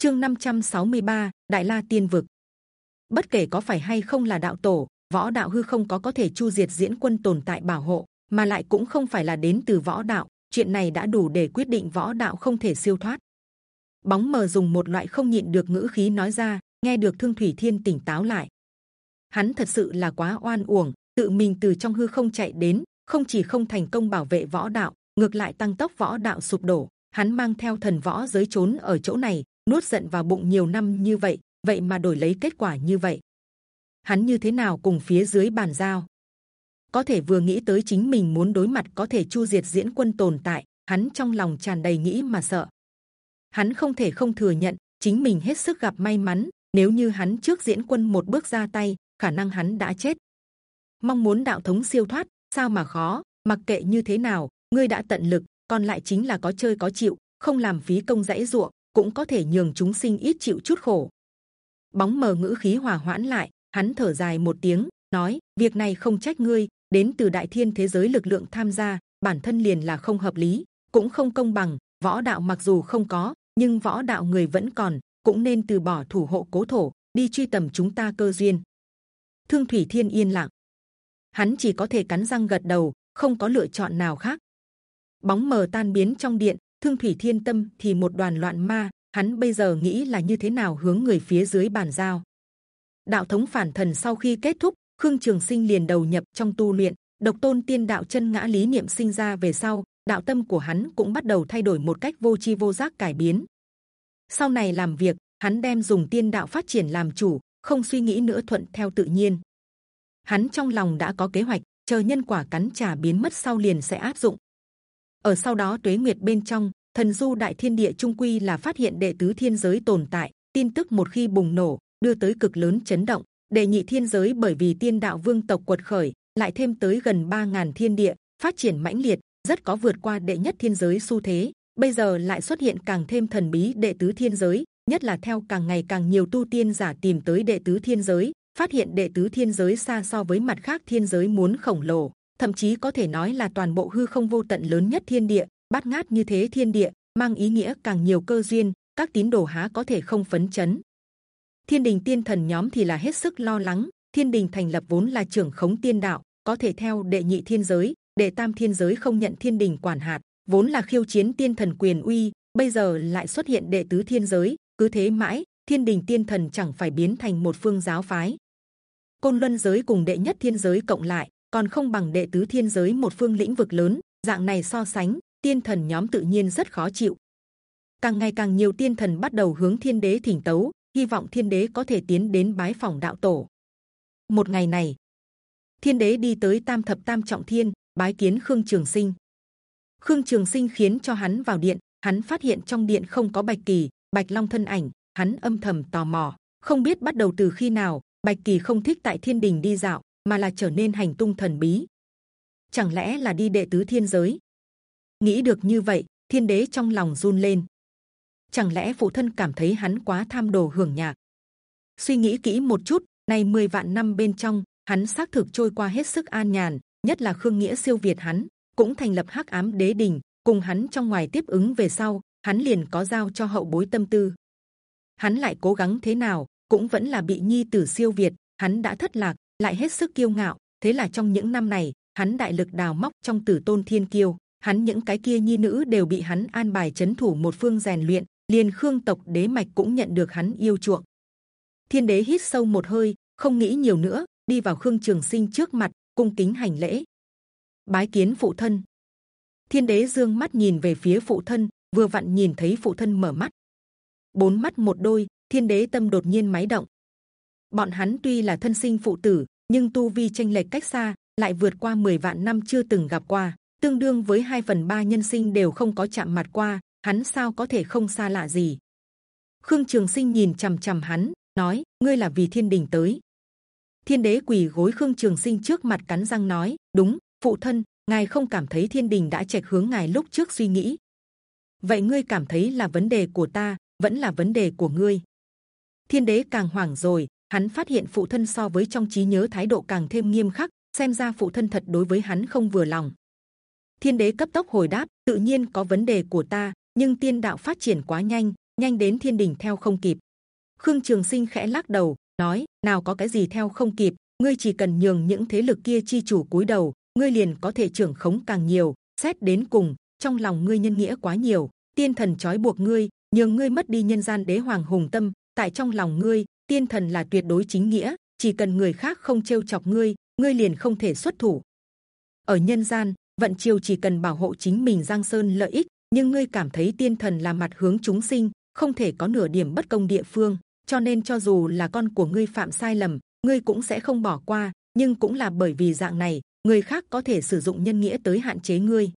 Chương 563, Đại La Tiên Vực. Bất kể có phải hay không là đạo tổ, võ đạo hư không có có thể chu diệt diễn quân tồn tại bảo hộ, mà lại cũng không phải là đến từ võ đạo. Chuyện này đã đủ để quyết định võ đạo không thể siêu thoát. Bóng mờ dùng một loại không nhịn được ngữ khí nói ra, nghe được thương thủy thiên tỉnh táo lại. Hắn thật sự là quá oan uổng, tự mình từ trong hư không chạy đến, không chỉ không thành công bảo vệ võ đạo, ngược lại tăng tốc võ đạo sụp đổ. Hắn mang theo thần võ giới trốn ở chỗ này, nuốt giận vào bụng nhiều năm như vậy, vậy mà đổi lấy kết quả như vậy. Hắn như thế nào cùng phía dưới bàn giao? Có thể vừa nghĩ tới chính mình muốn đối mặt có thể chu diệt diễn quân tồn tại, hắn trong lòng tràn đầy nghĩ mà sợ. Hắn không thể không thừa nhận chính mình hết sức gặp may mắn. Nếu như hắn trước diễn quân một bước ra tay, khả năng hắn đã chết. Mong muốn đạo thống siêu thoát, sao mà khó? Mặc kệ như thế nào, ngươi đã tận lực, còn lại chính là có chơi có chịu, không làm phí công dãy ruộng, cũng có thể nhường chúng sinh ít chịu chút khổ. Bóng mờ ngữ khí hòa hoãn lại, hắn thở dài một tiếng, nói: việc này không trách ngươi, đến từ đại thiên thế giới lực lượng tham gia, bản thân liền là không hợp lý, cũng không công bằng. Võ đạo mặc dù không có, nhưng võ đạo người vẫn còn, cũng nên từ bỏ thủ hộ cố thổ, đi truy tầm chúng ta cơ duyên. Thương thủy thiên yên lặng, hắn chỉ có thể cắn răng gật đầu, không có lựa chọn nào khác. Bóng mờ tan biến trong điện, thương thủy thiên tâm thì một đoàn loạn ma. Hắn bây giờ nghĩ là như thế nào hướng người phía dưới bàn giao. Đạo thống phản thần sau khi kết thúc, Khương Trường Sinh liền đầu nhập trong tu luyện. Độc tôn tiên đạo chân ngã lý niệm sinh ra về sau, đạo tâm của hắn cũng bắt đầu thay đổi một cách vô chi vô giác cải biến. Sau này làm việc, hắn đem dùng tiên đạo phát triển làm chủ, không suy nghĩ nữa thuận theo tự nhiên. Hắn trong lòng đã có kế hoạch, chờ nhân quả cắn trả biến mất sau liền sẽ áp dụng. Ở sau đó tuế nguyệt bên trong, thần du đại thiên địa trung quy là phát hiện đệ tứ thiên giới tồn tại. Tin tức một khi bùng nổ, đưa tới cực lớn chấn động. Đệ nhị thiên giới bởi vì tiên đạo vương tộc quật khởi, lại thêm tới gần 3.000 thiên địa, phát triển mãnh liệt, rất có vượt qua đệ nhất thiên giới xu thế. Bây giờ lại xuất hiện càng thêm thần bí đệ tứ thiên giới, nhất là theo càng ngày càng nhiều tu tiên giả tìm tới đệ tứ thiên giới, phát hiện đệ tứ thiên giới xa so với mặt khác thiên giới muốn khổng lồ, thậm chí có thể nói là toàn bộ hư không vô tận lớn nhất thiên địa, bát ngát như thế thiên địa mang ý nghĩa càng nhiều cơ duyên, các tín đồ há có thể không phấn chấn. Thiên đình tiên thần nhóm thì là hết sức lo lắng. Thiên đình thành lập vốn là trưởng khống tiên đạo, có thể theo đệ nhị thiên giới, đệ tam thiên giới không nhận thiên đình quản hạt, vốn là khiêu chiến tiên thần quyền uy, bây giờ lại xuất hiện đệ tứ thiên giới, cứ thế mãi, thiên đình tiên thần chẳng phải biến thành một phương giáo phái. Côn luân giới cùng đệ nhất thiên giới cộng lại, còn không bằng đệ tứ thiên giới một phương lĩnh vực lớn. Dạng này so sánh, tiên thần nhóm tự nhiên rất khó chịu. Càng ngày càng nhiều tiên thần bắt đầu hướng thiên đế thỉnh tấu, hy vọng thiên đế có thể tiến đến bái phỏng đạo tổ. Một ngày này, thiên đế đi tới tam thập tam trọng thiên, bái kiến khương trường sinh. Khương Trường Sinh khiến cho hắn vào điện, hắn phát hiện trong điện không có Bạch Kỳ, Bạch Long thân ảnh, hắn âm thầm tò mò, không biết bắt đầu từ khi nào Bạch Kỳ không thích tại Thiên Đình đi dạo, mà là trở nên hành tung thần bí. Chẳng lẽ là đi đệ tứ thiên giới? Nghĩ được như vậy, Thiên Đế trong lòng run lên. Chẳng lẽ phụ thân cảm thấy hắn quá tham đồ hưởng nhạc? Suy nghĩ kỹ một chút, nay 10 vạn năm bên trong, hắn xác thực trôi qua hết sức an nhàn, nhất là Khương Nghĩa siêu việt hắn, cũng thành lập Hắc ám Đế đình, cùng hắn trong ngoài tiếp ứng về sau, hắn liền có giao cho hậu bối tâm tư. Hắn lại cố gắng thế nào, cũng vẫn là bị nhi tử siêu việt. Hắn đã thất lạc, lại hết sức kiêu ngạo. Thế là trong những năm này, hắn đại lực đào móc trong tử tôn thiên kiêu, hắn những cái kia nhi nữ đều bị hắn an bài chấn thủ một phương rèn luyện. liền khương tộc đế mạch cũng nhận được hắn yêu chuộng. Thiên đế hít sâu một hơi, không nghĩ nhiều nữa, đi vào khương trường sinh trước mặt, cung kính hành lễ, bái kiến phụ thân. Thiên đế dương mắt nhìn về phía phụ thân, vừa vặn nhìn thấy phụ thân mở mắt, bốn mắt một đôi, thiên đế tâm đột nhiên máy động. Bọn hắn tuy là thân sinh phụ tử, nhưng tu vi tranh lệch cách xa, lại vượt qua 10 vạn năm chưa từng gặp qua, tương đương với 2 phần ba nhân sinh đều không có chạm mặt qua, hắn sao có thể không xa lạ gì? Khương Trường Sinh nhìn c h ầ m c h ầ m hắn, nói: ngươi là vì thiên đình tới. Thiên đế quỳ gối Khương Trường Sinh trước mặt cắn răng nói: đúng, phụ thân, ngài không cảm thấy thiên đình đã trạch hướng ngài lúc trước suy nghĩ? Vậy ngươi cảm thấy là vấn đề của ta, vẫn là vấn đề của ngươi? thiên đế càng hoảng rồi hắn phát hiện phụ thân so với trong trí nhớ thái độ càng thêm nghiêm khắc xem ra phụ thân thật đối với hắn không vừa lòng thiên đế cấp tốc hồi đáp tự nhiên có vấn đề của ta nhưng tiên đạo phát triển quá nhanh nhanh đến thiên đình theo không kịp. Khương Trường Sinh khẽ lắc đầu, nói: nào có cái gì theo không kịp, ngươi chỉ cần nhường những thế lực kia chi chủ cúi đầu, ngươi liền có thể trưởng khống càng nhiều. Xét đến cùng, trong lòng ngươi nhân nghĩa quá nhiều, tiên thần trói buộc ngươi, nhường ngươi mất đi nhân gian đế hoàng hùng tâm. Tại trong lòng ngươi, tiên thần là tuyệt đối chính nghĩa, chỉ cần người khác không trêu chọc ngươi, ngươi liền không thể xuất thủ. Ở nhân gian, vận triều chỉ cần bảo hộ chính mình giang sơn lợi ích, nhưng ngươi cảm thấy tiên thần là mặt hướng chúng sinh, không thể có nửa điểm bất công địa phương. cho nên cho dù là con của ngươi phạm sai lầm, ngươi cũng sẽ không bỏ qua. nhưng cũng là bởi vì dạng này, người khác có thể sử dụng nhân nghĩa tới hạn chế ngươi.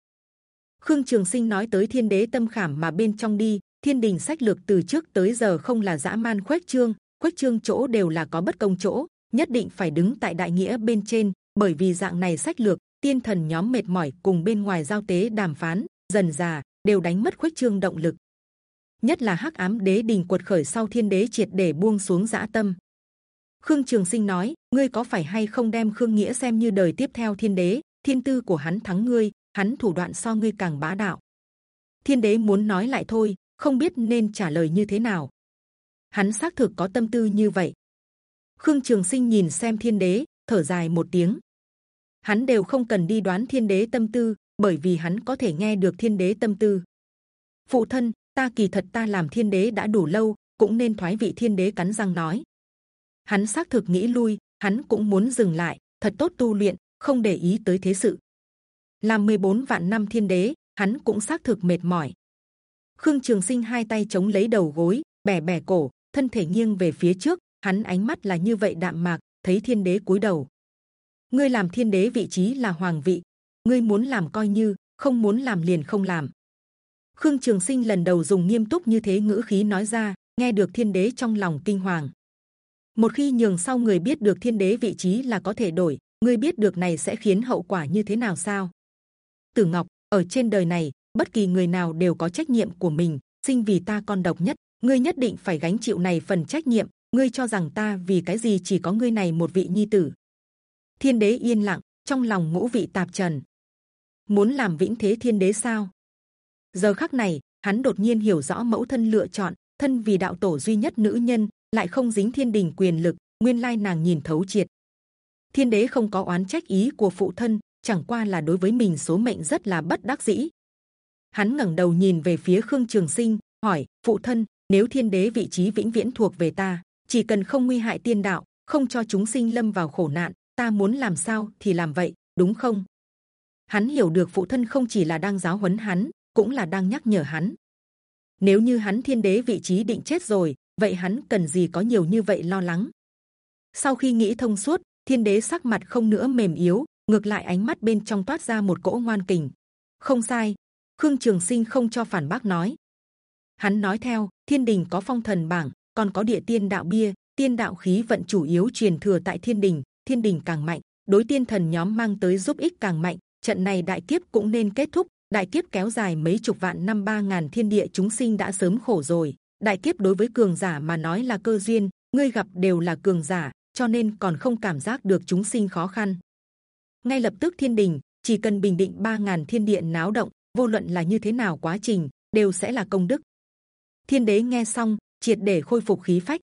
Khương Trường Sinh nói tới thiên đế tâm khảm mà bên trong đi, thiên đình sách lược từ trước tới giờ không là dã man khuếch trương, khuếch trương chỗ đều là có bất công chỗ, nhất định phải đứng tại đại nghĩa bên trên. Bởi vì dạng này sách lược, tiên thần nhóm mệt mỏi cùng bên ngoài giao tế đàm phán, dần già đều đánh mất khuếch trương động lực. Nhất là hắc ám đế đình cuột khởi sau thiên đế triệt để buông xuống dã tâm. Khương Trường Sinh nói, ngươi có phải hay không đem Khương Nghĩa xem như đời tiếp theo thiên đế? Thiên tư của hắn thắng ngươi, hắn thủ đoạn so ngươi càng bá đạo. Thiên đế muốn nói lại thôi, không biết nên trả lời như thế nào. Hắn xác thực có tâm tư như vậy. Khương Trường Sinh nhìn xem thiên đế, thở dài một tiếng. Hắn đều không cần đi đoán thiên đế tâm tư, bởi vì hắn có thể nghe được thiên đế tâm tư. Phụ thân, ta kỳ thật ta làm thiên đế đã đủ lâu, cũng nên thoái vị thiên đế cắn răng nói. Hắn xác thực nghĩ lui, hắn cũng muốn dừng lại, thật tốt tu luyện, không để ý tới thế sự. Làm 14 vạn năm thiên đế, hắn cũng xác thực mệt mỏi. Khương Trường Sinh hai tay chống lấy đầu gối, bẻ bẻ cổ, thân thể nghiêng về phía trước, hắn ánh mắt là như vậy đạm mạc, thấy thiên đế cúi đầu. Ngươi làm thiên đế vị trí là hoàng vị, ngươi muốn làm coi như, không muốn làm liền không làm. Khương Trường Sinh lần đầu dùng nghiêm túc như thế ngữ khí nói ra, nghe được thiên đế trong lòng kinh hoàng. Một khi nhường sau người biết được thiên đế vị trí là có thể đổi, ngươi biết được này sẽ khiến hậu quả như thế nào sao? Tử Ngọc ở trên đời này, bất kỳ người nào đều có trách nhiệm của mình. Sinh vì ta con độc nhất, ngươi nhất định phải gánh chịu này phần trách nhiệm. Ngươi cho rằng ta vì cái gì chỉ có ngươi này một vị nhi tử? Thiên đế yên lặng, trong lòng ngũ vị tạp trần. Muốn làm vĩnh thế thiên đế sao? Giờ khắc này, hắn đột nhiên hiểu rõ mẫu thân lựa chọn, thân vì đạo tổ duy nhất nữ nhân, lại không dính thiên đình quyền lực. Nguyên lai nàng nhìn thấu triệt. Thiên đế không có oán trách ý của phụ thân, chẳng qua là đối với mình số mệnh rất là bất đắc dĩ. Hắn ngẩng đầu nhìn về phía Khương Trường Sinh, hỏi: Phụ thân, nếu thiên đế vị trí vĩnh viễn thuộc về ta, chỉ cần không nguy hại tiên đạo, không cho chúng sinh lâm vào khổ nạn, ta muốn làm sao thì làm vậy, đúng không? Hắn hiểu được phụ thân không chỉ là đang giáo huấn hắn, cũng là đang nhắc nhở hắn. Nếu như hắn thiên đế vị trí định chết rồi, vậy hắn cần gì có nhiều như vậy lo lắng? Sau khi nghĩ thông suốt, thiên đế sắc mặt không nữa mềm yếu, ngược lại ánh mắt bên trong toát ra một cỗ ngoan kình. Không sai, Khương Trường Sinh không cho phản bác nói. Hắn nói theo, thiên đình có phong thần bảng, còn có địa tiên đạo bia, tiên đạo khí vận chủ yếu truyền thừa tại thiên đình. Thiên đình càng mạnh, đối tiên thần nhóm mang tới giúp ích càng mạnh. Trận này đại kiếp cũng nên kết thúc. Đại kiếp kéo dài mấy chục vạn năm ba ngàn thiên địa chúng sinh đã sớm khổ rồi. Đại kiếp đối với cường giả mà nói là cơ duyên, ngươi gặp đều là cường giả, cho nên còn không cảm giác được chúng sinh khó khăn ngay lập tức thiên đình chỉ cần bình định ba ngàn thiên địa náo động vô luận là như thế nào quá trình đều sẽ là công đức thiên đế nghe xong triệt để khôi phục khí phách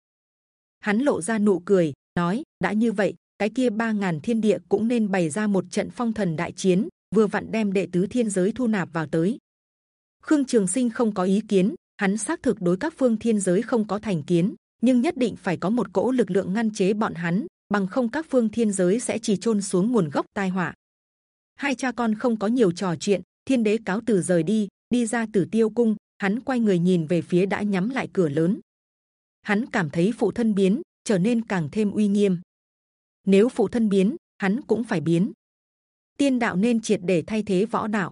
hắn lộ ra nụ cười nói đã như vậy cái kia ba ngàn thiên địa cũng nên bày ra một trận phong thần đại chiến vừa vặn đem đệ tứ thiên giới thu nạp vào tới khương trường sinh không có ý kiến hắn xác thực đối các phương thiên giới không có thành kiến nhưng nhất định phải có một cỗ lực lượng ngăn chế bọn hắn bằng không các phương thiên giới sẽ chỉ trôn xuống nguồn gốc tai họa. Hai cha con không có nhiều trò chuyện, thiên đế cáo từ rời đi, đi ra tử tiêu cung, hắn quay người nhìn về phía đã nhắm lại cửa lớn. Hắn cảm thấy phụ thân biến, trở nên càng thêm uy nghiêm. Nếu phụ thân biến, hắn cũng phải biến. Tiên đạo nên triệt để thay thế võ đạo.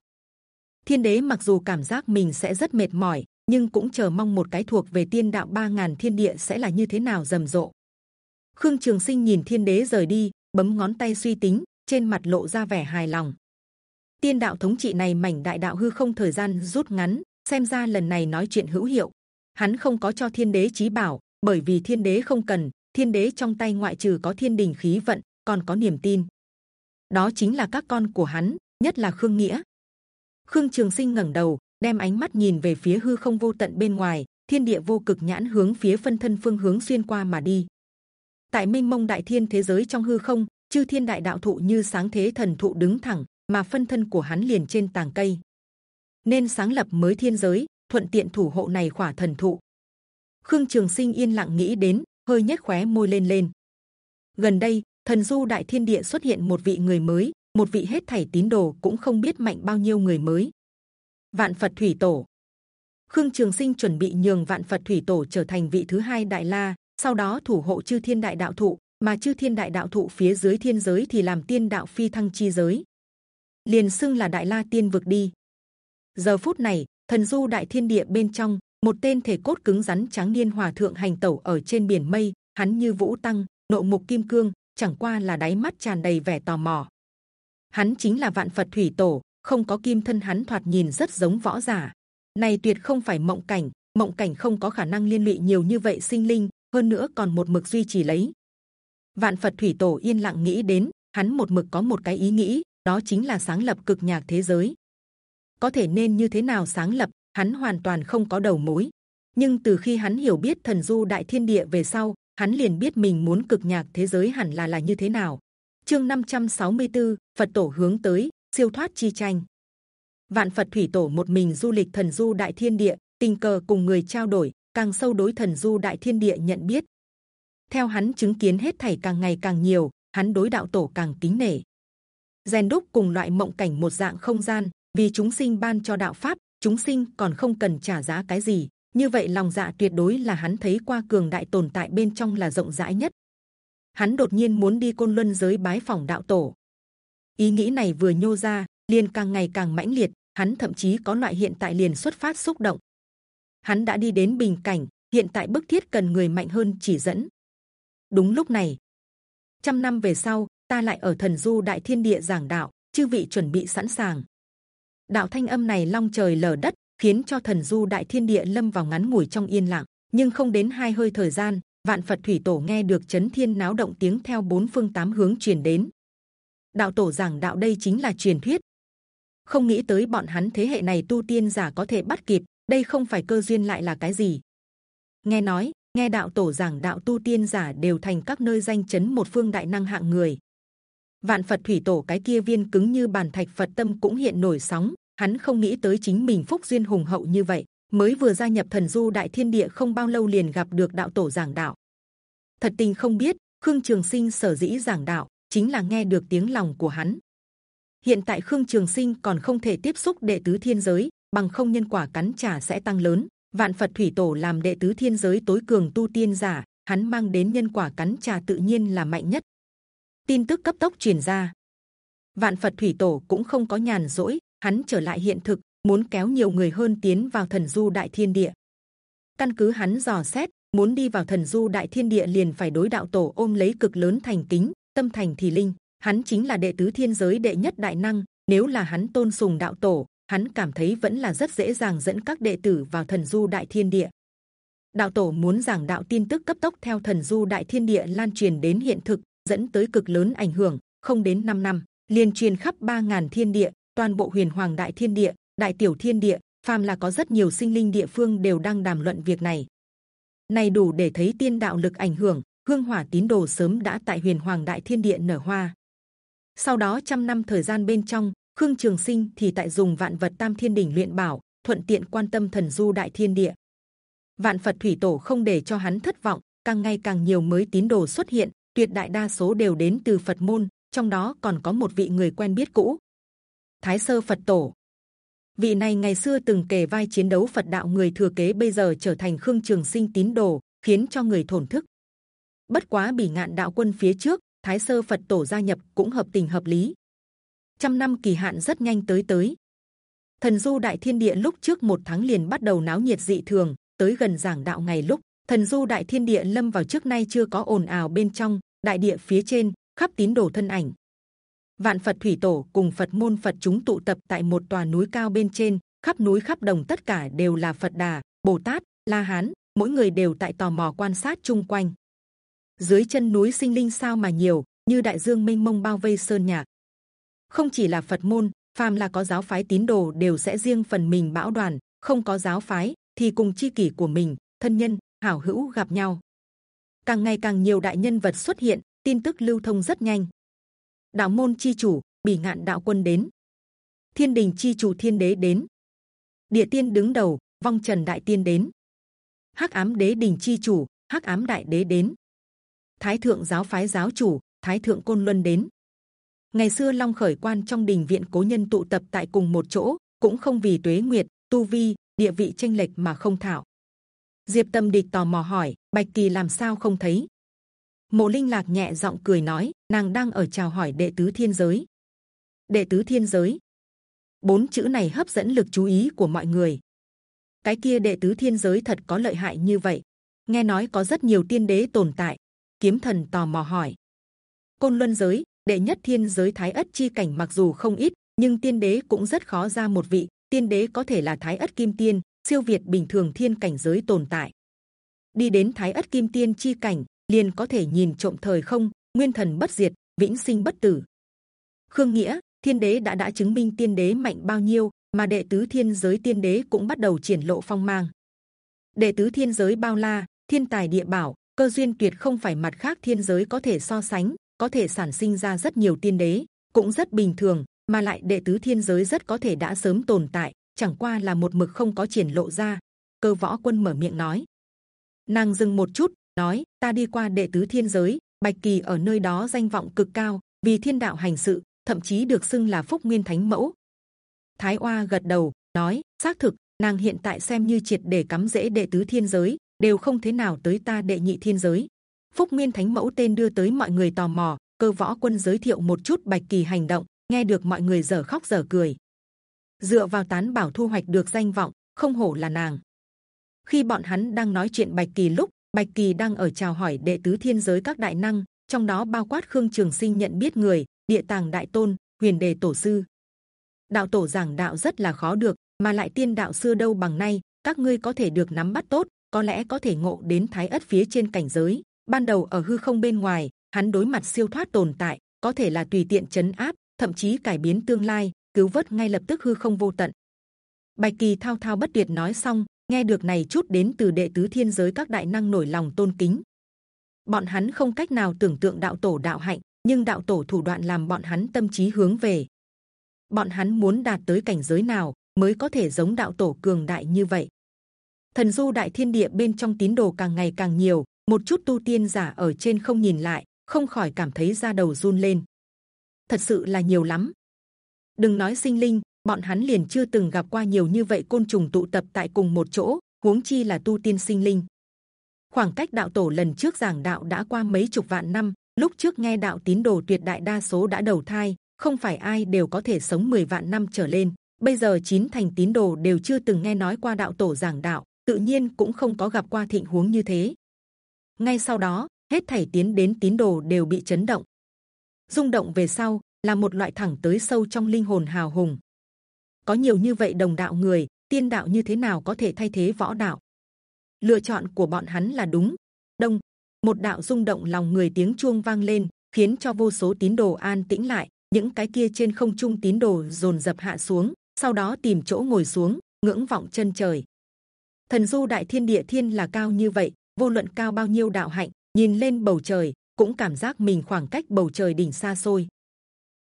Thiên đế mặc dù cảm giác mình sẽ rất mệt mỏi, nhưng cũng chờ mong một cái thuộc về tiên đạo ba ngàn thiên địa sẽ là như thế nào rầm rộ. Khương Trường Sinh nhìn Thiên Đế rời đi, bấm ngón tay suy tính, trên mặt lộ ra vẻ hài lòng. Tiên đạo thống trị này mảnh đại đạo hư không thời gian rút ngắn, xem ra lần này nói chuyện hữu hiệu. Hắn không có cho Thiên Đế chí bảo, bởi vì Thiên Đế không cần. Thiên Đế trong tay ngoại trừ có Thiên Đình khí vận, còn có niềm tin. Đó chính là các con của hắn, nhất là Khương Nghĩa. Khương Trường Sinh ngẩng đầu, đem ánh mắt nhìn về phía hư không vô tận bên ngoài, thiên địa vô cực nhãn hướng phía phân thân phương hướng xuyên qua mà đi. Tại minh mông đại thiên thế giới trong hư không, chư thiên đại đạo thụ như sáng thế thần thụ đứng thẳng, mà phân thân của hắn liền trên tàng cây, nên sáng lập mới thiên giới, thuận tiện thủ hộ này khỏa thần thụ. Khương Trường Sinh yên lặng nghĩ đến, hơi nhếch khóe môi lên lên. Gần đây, thần du đại thiên địa xuất hiện một vị người mới, một vị hết thảy tín đồ cũng không biết mạnh bao nhiêu người mới. Vạn Phật Thủy Tổ. Khương Trường Sinh chuẩn bị nhường Vạn Phật Thủy Tổ trở thành vị thứ hai Đại La, sau đó thủ hộ chư thiên đại đạo thụ, mà chư thiên đại đạo thụ phía dưới thiên giới thì làm tiên đạo phi thăng chi giới, liền xưng là Đại La tiên vực đi. Giờ phút này, thần du đại thiên địa bên trong, một tên thể cốt cứng rắn trắng niên hòa thượng hành tẩu ở trên biển mây, hắn như vũ tăng, nộ mục kim cương, chẳng qua là đáy mắt tràn đầy vẻ tò mò. Hắn chính là vạn Phật thủy tổ, không có kim thân hắn thoạt nhìn rất giống võ giả. Này tuyệt không phải mộng cảnh, mộng cảnh không có khả năng liên lụy nhiều như vậy sinh linh, hơn nữa còn một mực duy trì lấy. Vạn Phật thủy tổ yên lặng nghĩ đến, hắn một mực có một cái ý nghĩ, đó chính là sáng lập cực nhạc thế giới. Có thể nên như thế nào sáng lập, hắn hoàn toàn không có đầu mối. Nhưng từ khi hắn hiểu biết thần du đại thiên địa về sau, hắn liền biết mình muốn cực nhạc thế giới hẳn là là như thế nào. Chương 564, Phật tổ hướng tới siêu thoát chi tranh. Vạn Phật thủy tổ một mình du lịch thần du đại thiên địa, tình cờ cùng người trao đổi, càng sâu đối thần du đại thiên địa nhận biết. Theo hắn chứng kiến hết thảy càng ngày càng nhiều, hắn đối đạo tổ càng kính nể. rèn đúc cùng loại mộng cảnh một dạng không gian, vì chúng sinh ban cho đạo pháp, chúng sinh còn không cần trả giá cái gì. Như vậy lòng dạ tuyệt đối là hắn thấy qua cường đại tồn tại bên trong là rộng rãi nhất. Hắn đột nhiên muốn đi côn luân giới bái phỏng đạo tổ. Ý nghĩ này vừa nhô ra, liền càng ngày càng mãnh liệt. Hắn thậm chí có loại hiện tại liền xuất phát xúc động. Hắn đã đi đến bình cảnh, hiện tại bức thiết cần người mạnh hơn chỉ dẫn. Đúng lúc này, trăm năm về sau, ta lại ở thần du đại thiên địa giảng đạo, chư vị chuẩn bị sẵn sàng đạo thanh âm này long trời lở đất, khiến cho thần du đại thiên địa lâm vào ngắn ngủi trong yên lặng. Nhưng không đến hai hơi thời gian, vạn phật thủy tổ nghe được chấn thiên náo động tiếng theo bốn phương tám hướng truyền đến. Đạo tổ giảng đạo đây chính là truyền thuyết. Không nghĩ tới bọn hắn thế hệ này tu tiên giả có thể bắt kịp, đây không phải cơ duyên lại là cái gì. Nghe nói, nghe đạo tổ giảng đạo tu tiên giả đều thành các nơi danh chấn một phương đại năng hạng người vạn phật thủy tổ cái kia viên cứng như bàn thạch phật tâm cũng hiện nổi sóng, hắn không nghĩ tới chính mình phúc duyên hùng hậu như vậy, mới vừa gia nhập thần du đại thiên địa không bao lâu liền gặp được đạo tổ giảng đạo. Thật tình không biết, khương trường sinh sở dĩ giảng đạo, chính là nghe được tiếng lòng của hắn. Hiện tại khương trường sinh còn không thể tiếp xúc đệ tứ thiên giới, bằng không nhân quả cắn trả sẽ tăng lớn. Vạn phật thủy tổ làm đệ tứ thiên giới tối cường tu tiên giả, hắn mang đến nhân quả cắn trả tự nhiên là mạnh nhất tin tức cấp tốc truyền ra. Vạn phật thủy tổ cũng không có nhàn rỗi, hắn trở lại hiện thực, muốn kéo nhiều người hơn tiến vào thần du đại thiên địa. Căn cứ hắn dò xét, muốn đi vào thần du đại thiên địa liền phải đối đạo tổ ôm lấy cực lớn thành kính, tâm thành thì linh. Hắn chính là đệ tứ thiên giới đệ nhất đại năng, nếu là hắn tôn sùng đạo tổ, hắn cảm thấy vẫn là rất dễ dàng dẫn các đệ tử vào thần du đại thiên địa. Đạo tổ muốn giảng đạo tin tức cấp tốc theo thần du đại thiên địa lan truyền đến hiện thực dẫn tới cực lớn ảnh hưởng. Không đến 5 năm, liền truyền khắp 3.000 thiên địa, toàn bộ huyền hoàng đại thiên địa, đại tiểu thiên địa, phàm là có rất nhiều sinh linh địa phương đều đang đàm luận việc này. Này đủ để thấy tiên đạo lực ảnh hưởng, hương hỏa tín đồ sớm đã tại huyền hoàng đại thiên địa nở hoa. Sau đó trăm năm thời gian bên trong, khương trường sinh thì tại dùng vạn vật tam thiên đỉnh luyện bảo, thuận tiện quan tâm thần du đại thiên địa. Vạn phật thủy tổ không để cho hắn thất vọng, càng ngày càng nhiều mới tín đồ xuất hiện tuyệt đại đa số đều đến từ phật môn trong đó còn có một vị người quen biết cũ Thái sơ Phật tổ. Vị này ngày xưa từng kề vai chiến đấu Phật đạo người thừa kế bây giờ trở thành khương trường sinh tín đồ, khiến cho người thổn thức. Bất quá bỉ ngạn đạo quân phía trước, Thái sơ Phật tổ gia nhập cũng hợp tình hợp lý. Trăm năm kỳ hạn rất nhanh tới tới. Thần du đại thiên địa lúc trước một tháng liền bắt đầu náo nhiệt dị thường, tới gần giảng đạo ngày lúc thần du đại thiên địa lâm vào trước nay chưa có ồn ào bên trong đại địa phía trên khắp tín đồ thân ảnh. Vạn phật thủy tổ cùng phật môn phật chúng tụ tập tại một tòa núi cao bên trên. Khắp núi khắp đồng tất cả đều là phật đà bồ tát la hán. Mỗi người đều tại tò mò quan sát chung quanh. Dưới chân núi sinh linh sao mà nhiều như đại dương mênh mông bao vây sơn nhạc không chỉ là phật môn phàm là có giáo phái tín đồ đều sẽ riêng phần mình bão đoàn. Không có giáo phái thì cùng chi kỷ của mình, thân nhân, hảo hữu gặp nhau. Càng ngày càng nhiều đại nhân vật xuất hiện, tin tức lưu thông rất nhanh. Đạo môn chi chủ, bỉ ngạn đạo quân đến. Thiên đình chi chủ thiên đế đến. Địa tiên đứng đầu, vong trần đại tiên đến. Hắc ám đế đình chi chủ, hắc ám đại đế đến. Thái thượng giáo phái giáo chủ, thái thượng côn luân đến. Ngày xưa Long khởi quan trong đình viện cố nhân tụ tập tại cùng một chỗ, cũng không vì tuế nguyệt, tu vi, địa vị tranh lệch mà không thảo. Diệp Tâm Địch tò mò hỏi, Bạch Kỳ làm sao không thấy? Mộ Linh Lạc nhẹ giọng cười nói, nàng đang ở chào hỏi đệ tứ thiên giới. Đệ tứ thiên giới, bốn chữ này hấp dẫn lực chú ý của mọi người. Cái kia đệ tứ thiên giới thật có lợi hại như vậy? Nghe nói có rất nhiều tiên đế tồn tại. Kiếm thần tò mò hỏi. Côn Luân giới, đệ nhất thiên giới Thái ất chi cảnh mặc dù không ít, nhưng tiên đế cũng rất khó ra một vị. Tiên đế có thể là Thái ất kim tiên, siêu việt bình thường thiên cảnh giới tồn tại. Đi đến Thái ất kim tiên chi cảnh, liền có thể nhìn trộm thời không, nguyên thần bất diệt, vĩnh sinh bất tử. Khương nghĩa, thiên đế đã đã chứng minh tiên đế mạnh bao nhiêu, mà đệ tứ thiên giới tiên đế cũng bắt đầu triển lộ phong mang. Đệ tứ thiên giới bao la, thiên tài địa bảo, cơ duyên tuyệt không phải mặt khác thiên giới có thể so sánh, có thể sản sinh ra rất nhiều tiên đế, cũng rất bình thường, mà lại đệ tứ thiên giới rất có thể đã sớm tồn tại, chẳng qua là một mực không có triển lộ ra. Cơ võ quân mở miệng nói, nàng dừng một chút, nói: ta đi qua đệ tứ thiên giới, bạch kỳ ở nơi đó danh vọng cực cao, vì thiên đạo hành sự, thậm chí được xưng là phúc nguyên thánh mẫu. Thái Oa gật đầu, nói: xác thực, nàng hiện tại xem như triệt để cắm rễ đệ tứ thiên giới, đều không thế nào tới ta đệ nhị thiên giới. Phúc Nguyên Thánh Mẫu tên đưa tới mọi người tò mò, cơ võ quân giới thiệu một chút bạch kỳ hành động, nghe được mọi người dở khóc dở cười. Dựa vào tán bảo thu hoạch được danh vọng, không hổ là nàng. Khi bọn hắn đang nói chuyện bạch kỳ lúc bạch kỳ đang ở chào hỏi đệ tứ thiên giới các đại năng, trong đó bao quát khương trường sinh nhận biết người, địa tàng đại tôn, huyền đề tổ sư. Đạo tổ giảng đạo rất là khó được, mà lại tiên đạo xưa đâu bằng nay, các ngươi có thể được nắm bắt tốt, có lẽ có thể ngộ đến thái ất phía trên cảnh giới. Ban đầu ở hư không bên ngoài, hắn đối mặt siêu thoát tồn tại, có thể là tùy tiện chấn áp, thậm chí cải biến tương lai, cứu vớt ngay lập tức hư không vô tận. Bạch kỳ thao thao bất tuyệt nói xong, nghe được này chút đến từ đệ tứ thiên giới các đại năng nổi lòng tôn kính. Bọn hắn không cách nào tưởng tượng đạo tổ đạo hạnh, nhưng đạo tổ thủ đoạn làm bọn hắn tâm trí hướng về. Bọn hắn muốn đạt tới cảnh giới nào mới có thể giống đạo tổ cường đại như vậy? Thần du đại thiên địa bên trong tín đồ càng ngày càng nhiều, một chút tu tiên giả ở trên không nhìn lại, không khỏi cảm thấy da đầu run lên. Thật sự là nhiều lắm. Đừng nói sinh linh, bọn hắn liền chưa từng gặp qua nhiều như vậy côn trùng tụ tập tại cùng một chỗ, huống chi là tu tiên sinh linh. Khoảng cách đạo tổ lần trước giảng đạo đã qua mấy chục vạn năm, lúc trước nghe đạo tín đồ tuyệt đại đa số đã đầu thai, không phải ai đều có thể sống 10 vạn năm trở lên. Bây giờ chín thành tín đồ đều chưa từng nghe nói qua đạo tổ giảng đạo, tự nhiên cũng không có gặp qua thịnh huống như thế. Ngay sau đó, hết thảy tiến đến tín đồ đều bị chấn động, rung động về sau là một loại thẳng tới sâu trong linh hồn hào hùng. Có nhiều như vậy đồng đạo người, tiên đạo như thế nào có thể thay thế võ đạo? Lựa chọn của bọn hắn là đúng. Đông, một đạo rung động lòng người tiếng chuông vang lên, khiến cho vô số tín đồ an tĩnh lại. Những cái kia trên không trung tín đồ dồn dập hạ xuống, sau đó tìm chỗ ngồi xuống, ngưỡng vọng chân trời. Thần du đại thiên địa thiên là cao như vậy, vô luận cao bao nhiêu đạo hạnh, nhìn lên bầu trời cũng cảm giác mình khoảng cách bầu trời đỉnh xa xôi.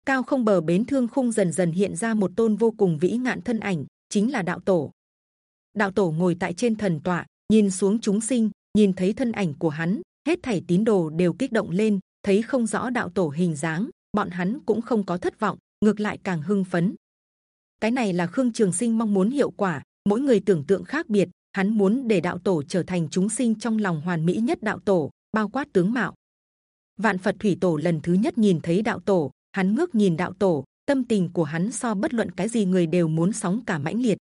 Cao không bờ bến thương khung dần dần hiện ra một tôn vô cùng vĩ ngạn thân ảnh, chính là đạo tổ. Đạo tổ ngồi tại trên thần tọa, nhìn xuống chúng sinh, nhìn thấy thân ảnh của hắn, hết thảy tín đồ đều kích động lên, thấy không rõ đạo tổ hình dáng, bọn hắn cũng không có thất vọng, ngược lại càng hưng phấn. Cái này là khương trường sinh mong muốn hiệu quả, mỗi người tưởng tượng khác biệt, hắn muốn để đạo tổ trở thành chúng sinh trong lòng hoàn mỹ nhất đạo tổ, bao quát tướng mạo. Vạn Phật thủy tổ lần thứ nhất nhìn thấy đạo tổ, hắn ngước nhìn đạo tổ, tâm tình của hắn so bất luận cái gì người đều muốn sóng cả mãnh liệt.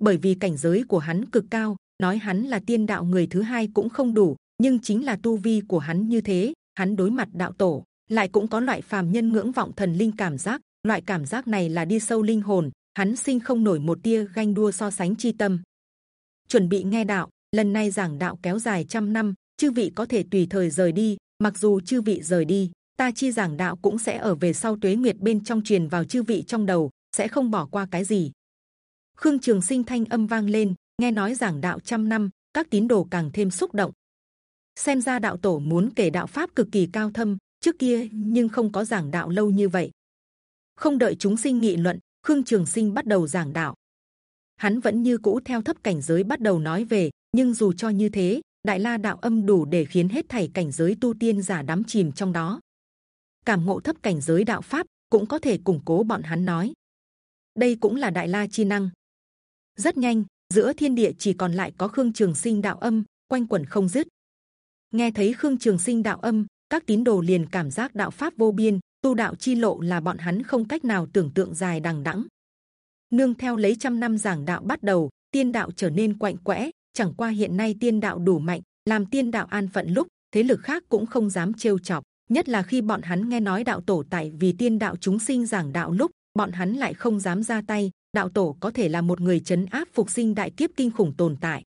Bởi vì cảnh giới của hắn cực cao, nói hắn là tiên đạo người thứ hai cũng không đủ, nhưng chính là tu vi của hắn như thế, hắn đối mặt đạo tổ lại cũng có loại phàm nhân ngưỡng vọng thần linh cảm giác. Loại cảm giác này là đi sâu linh hồn, hắn sinh không nổi một tia ganh đua so sánh chi tâm. Chuẩn bị nghe đạo, lần này giảng đạo kéo dài trăm năm, chư vị có thể tùy thời rời đi. Mặc dù chư vị rời đi, ta chi giảng đạo cũng sẽ ở về sau tuế nguyệt bên trong truyền vào chư vị trong đầu, sẽ không bỏ qua cái gì. Khương Trường Sinh thanh âm vang lên, nghe nói giảng đạo trăm năm các tín đồ càng thêm xúc động. Xem ra đạo tổ muốn kể đạo pháp cực kỳ cao thâm trước kia nhưng không có giảng đạo lâu như vậy. Không đợi chúng sinh nghị luận khương trường sinh bắt đầu giảng đạo. Hắn vẫn như cũ theo thấp cảnh giới bắt đầu nói về nhưng dù cho như thế đại la đạo âm đủ để khiến hết thảy cảnh giới tu tiên giả đắm chìm trong đó cảm ngộ thấp cảnh giới đạo pháp cũng có thể củng cố bọn hắn nói. Đây cũng là đại la chi năng. Rất nhanh, giữa thiên địa chỉ còn lại có khương trường sinh đạo âm, quanh quẩn không dứt. Nghe thấy khương trường sinh đạo âm, các tín đồ liền cảm giác đạo pháp vô biên, tu đạo chi lộ là bọn hắn không cách nào tưởng tượng dài đằng đẵng. Nương theo lấy trăm năm giảng đạo bắt đầu, tiên đạo trở nên quạnh quẽ, chẳng qua hiện nay tiên đạo đủ mạnh, làm tiên đạo an phận lúc, thế lực khác cũng không dám trêu chọc nhất là khi bọn hắn nghe nói đạo tổ tại vì tiên đạo chúng sinh giảng đạo lúc, bọn hắn lại không dám ra tay, đạo tổ có thể là một người chấn áp phục sinh đại kiếp kinh khủng tồn tại.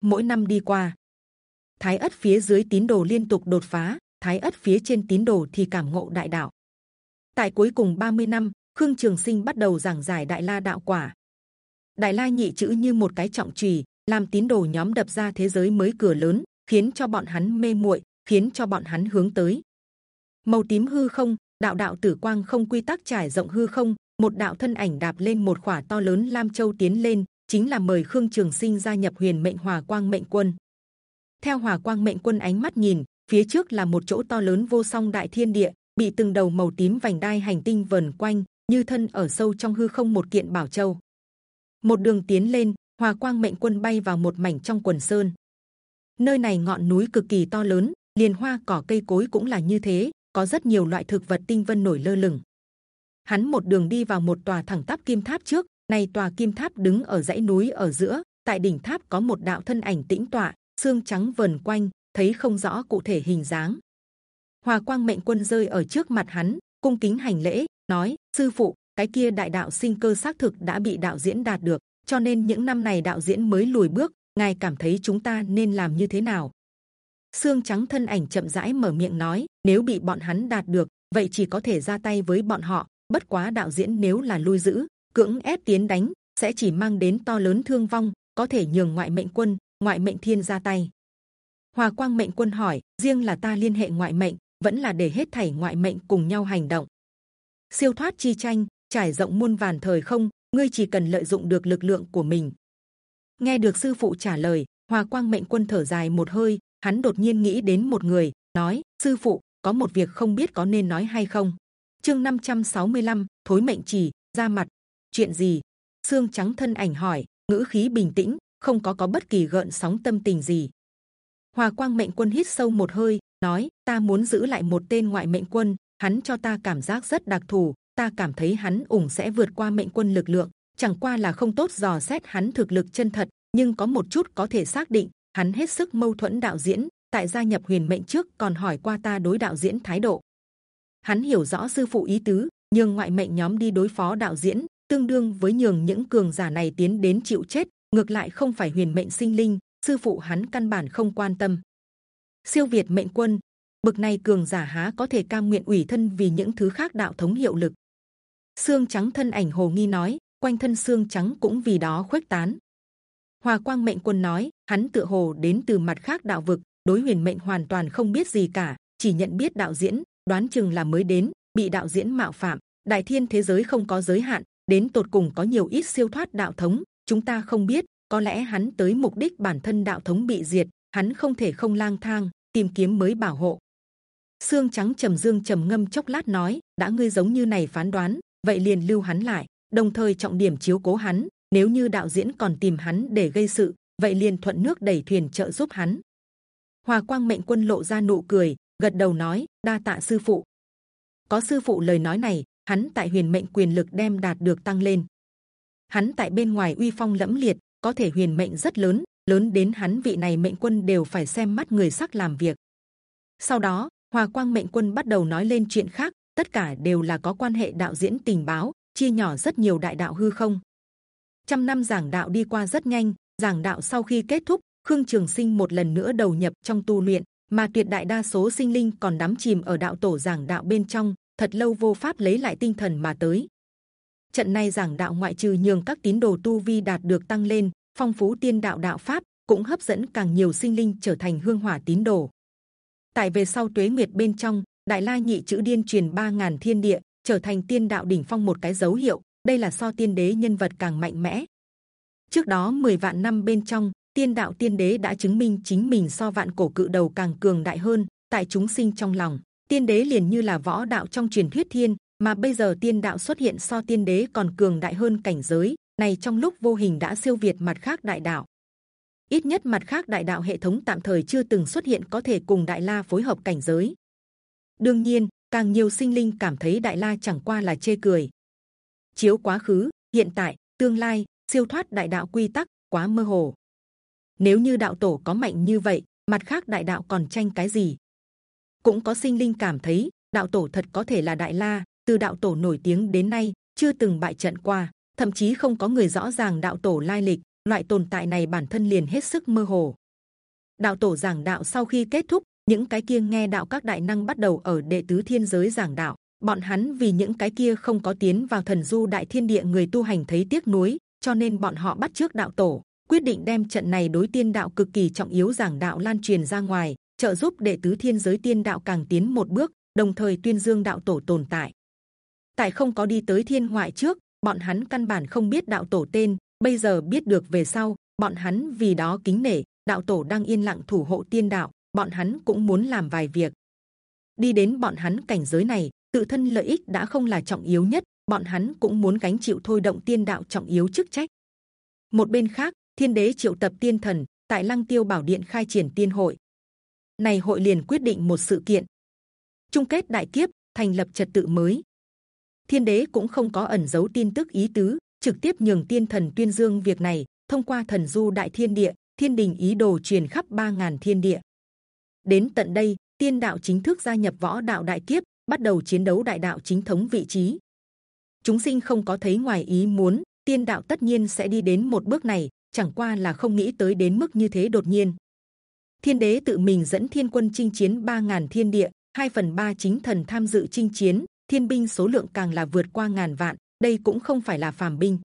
Mỗi năm đi qua, thái ất phía dưới tín đồ liên tục đột phá, thái ất phía trên tín đồ thì cảm ngộ đại đạo. Tại cuối cùng 30 năm, khương trường sinh bắt đầu giảng giải đại la đạo quả. Đại la nhị chữ như một cái trọng trì, làm tín đồ nhóm đập ra thế giới mới cửa lớn, khiến cho bọn hắn mê muội, khiến cho bọn hắn hướng tới màu tím hư không, đạo đạo tử quang không, quy tắc trải rộng hư không. Một đạo thân ảnh đạp lên một khỏa to lớn, lam châu tiến lên, chính là mời khương trường sinh gia nhập huyền mệnh hòa quang mệnh quân. Theo hòa quang mệnh quân ánh mắt nhìn, phía trước là một chỗ to lớn vô song đại thiên địa, bị từng đầu màu tím vành đai hành tinh vần quanh, như thân ở sâu trong hư không một kiện bảo châu. Một đường tiến lên, hòa quang mệnh quân bay vào một mảnh trong quần sơn. Nơi này ngọn núi cực kỳ to lớn, liền hoa cỏ cây cối cũng là như thế có rất nhiều loại thực vật tinh vân nổi lơ lửng. Hắn một đường đi vào một tòa thẳng tắp kim tháp trước này tòa kim tháp đứng ở dãy núi ở giữa, tại đỉnh tháp có một đạo thân ảnh tĩnh tọa, xương trắng vần quanh, thấy không rõ cụ thể hình dáng. Hòa quang mệnh quân rơi ở trước mặt hắn, cung kính hành lễ, nói, sư phụ, cái kia đại đạo sinh cơ xác thực đã bị đạo diễn đạt được, cho nên những năm này đạo diễn mới lùi bước, ngài cảm thấy chúng ta nên làm như thế nào? Xương trắng thân ảnh chậm rãi mở miệng nói, nếu bị bọn hắn đạt được, vậy chỉ có thể ra tay với bọn họ. Bất quá đạo diễn nếu là lui giữ, cưỡng ép tiến đánh, sẽ chỉ mang đến to lớn thương vong, có thể nhường ngoại mệnh quân, ngoại mệnh thiên ra tay. Hòa quang mệnh quân hỏi, riêng là ta liên hệ ngoại mệnh, vẫn là để hết thảy ngoại mệnh cùng nhau hành động? Siêu thoát chi tranh, trải rộng muôn vàn thời không, ngươi chỉ cần lợi dụng được lực lượng của mình. Nghe được sư phụ trả lời, hòa quang mệnh quân thở dài một hơi hắn đột nhiên nghĩ đến một người nói sư phụ có một việc không biết có nên nói hay không? Chương 565, t h ố i mệnh chỉ ra mặt. Chuyện gì? Xương trắng thân ảnh hỏi ngữ khí bình tĩnh không có có bất kỳ gợn sóng tâm tình gì. Hòa quang mệnh quân hít sâu một hơi nói ta muốn giữ lại một tên ngoại mệnh quân hắn cho ta cảm giác rất đặc thù ta cảm thấy hắn ủng sẽ vượt qua mệnh quân lực lượng chẳng qua là không tốt dò xét hắn thực lực chân thật nhưng có một chút có thể xác định hắn hết sức mâu thuẫn đạo diễn, tại gia nhập huyền mệnh trước còn hỏi qua ta đối đạo diễn thái độ. Hắn hiểu rõ sư phụ ý tứ nhưng ngoại mệnh nhóm đi đối phó đạo diễn, tương đương với nhường những cường giả này tiến đến chịu chết, ngược lại không phải huyền mệnh sinh linh, sư phụ hắn căn bản không quan tâm. Siêu việt mệnh quân, bực này cường giả há có thể cam nguyện ủy thân vì những thứ khác đạo thống hiệu lực. Xương trắng thân ảnh hồ nghi nói, quanh thân xương trắng cũng vì đó khuếch tán. Hòa quang mệnh quân nói hắn tựa hồ đến từ mặt khác đạo vực, đối huyền mệnh hoàn toàn không biết gì cả, chỉ nhận biết đạo diễn, đoán chừng là mới đến, bị đạo diễn mạo phạm. Đại thiên thế giới không có giới hạn, đến tột cùng có nhiều ít siêu thoát đạo thống, chúng ta không biết, có lẽ hắn tới mục đích bản thân đạo thống bị diệt, hắn không thể không lang thang, tìm kiếm mới bảo hộ. Xương trắng trầm dương trầm ngâm chốc lát nói, đã ngươi giống như này phán đoán, vậy liền lưu hắn lại, đồng thời trọng điểm chiếu cố hắn, nếu như đạo diễn còn tìm hắn để gây sự vậy liền thuận nước đẩy thuyền trợ giúp hắn. Hòa quang mệnh quân lộ ra nụ cười, gật đầu nói, đa tạ sư phụ. Có sư phụ lời nói này, hắn tại huyền mệnh quyền lực đem đạt được tăng lên. Hắn tại bên ngoài uy phong lẫm liệt, có thể huyền mệnh rất lớn lớn đến hắn vị này mệnh quân đều phải xem mắt người sắc làm việc. Sau đó, hòa quang mệnh quân bắt đầu nói lên chuyện khác, tất cả đều là có quan hệ đạo diễn tình báo, chia nhỏ rất nhiều đại đạo hư không. Trăm năm giảng đạo đi qua rất nhanh giảng đạo sau khi kết thúc khương trường sinh một lần nữa đầu nhập trong tu luyện mà tuyệt đại đa số sinh linh còn đắm chìm ở đạo tổ giảng đạo bên trong thật lâu vô pháp lấy lại tinh thần mà tới trận này giảng đạo ngoại trừ nhường các tín đồ tu vi đạt được tăng lên phong phú tiên đạo đạo pháp cũng hấp dẫn càng nhiều sinh linh trở thành hương hỏa tín đồ. Tại về sau tuế nguyệt bên trong, Đại La nhị chữ điên truyền ba ngàn thiên địa, trở thành tiên đạo đỉnh phong một cái dấu hiệu. Đây là so tiên đế nhân vật càng mạnh mẽ. Trước đó 10 vạn năm bên trong, tiên đạo tiên đế đã chứng minh chính mình so vạn cổ cự đầu càng cường đại hơn. Tại chúng sinh trong lòng, tiên đế liền như là võ đạo trong truyền thuyết thiên, mà bây giờ tiên đạo xuất hiện so tiên đế còn cường đại hơn cảnh giới này trong lúc vô hình đã siêu việt mặt khác đại đạo. Ít nhất mặt khác đại đạo hệ thống tạm thời chưa từng xuất hiện có thể cùng đại la phối hợp cảnh giới. Đương nhiên càng nhiều sinh linh cảm thấy đại la chẳng qua là chê cười. Chiếu quá khứ hiện tại tương lai siêu thoát đại đạo quy tắc quá mơ hồ. Nếu như đạo tổ có mạnh như vậy, mặt khác đại đạo còn tranh cái gì? Cũng có sinh linh cảm thấy, đạo tổ thật có thể là đại la, từ đạo tổ nổi tiếng đến nay, chưa từng bại trận qua, thậm chí không có người rõ ràng đạo tổ lai lịch, loại tồn tại này bản thân liền hết sức mơ hồ. Đạo tổ giảng đạo sau khi kết thúc, những cái kia nghe đạo các đại năng bắt đầu ở đệ tứ thiên giới giảng đạo, bọn hắn vì những cái kia không có tiến vào thần du đại thiên địa người tu hành thấy tiếc nuối cho nên bọn họ bắt trước đạo tổ, quyết định đem trận này đối tiên đạo cực kỳ trọng yếu giảng đạo lan truyền ra ngoài, trợ giúp đệ tứ thiên giới tiên đạo càng tiến một bước, đồng thời tuyên dương đạo tổ tồn tại. Tại không có đi tới thiên ngoại trước, bọn hắn căn bản không biết đạo tổ tên, bây giờ biết được về sau, bọn hắn vì đó kính nể, đạo tổ đang yên lặng thủ hộ tiên đạo, bọn hắn cũng muốn làm vài việc. Đi đến bọn hắn cảnh giới này, tự thân lợi ích đã không là trọng yếu nhất bọn hắn cũng muốn gánh chịu thôi động tiên đạo trọng yếu chức trách. Một bên khác, thiên đế triệu tập tiên thần tại lăng tiêu bảo điện khai triển tiên hội. Này hội liền quyết định một sự kiện. Chung kết đại kiếp, thành lập trật tự mới. Thiên đế cũng không có ẩn giấu tin tức ý tứ, trực tiếp nhường tiên thần tuyên dương việc này, thông qua thần du đại thiên địa, thiên đình ý đồ truyền khắp ba ngàn thiên địa. Đến tận đây, tiên đạo chính thức gia nhập võ đạo đại kiếp, bắt đầu chiến đấu đại đạo chính thống vị trí chúng sinh không có thấy ngoài ý muốn, tiên đạo tất nhiên sẽ đi đến một bước này, chẳng qua là không nghĩ tới đến mức như thế đột nhiên. Thiên đế tự mình dẫn thiên quân chinh chiến ba ngàn thiên địa, hai phần ba chính thần tham dự chinh chiến, thiên binh số lượng càng là vượt qua ngàn vạn, đây cũng không phải là phàm binh.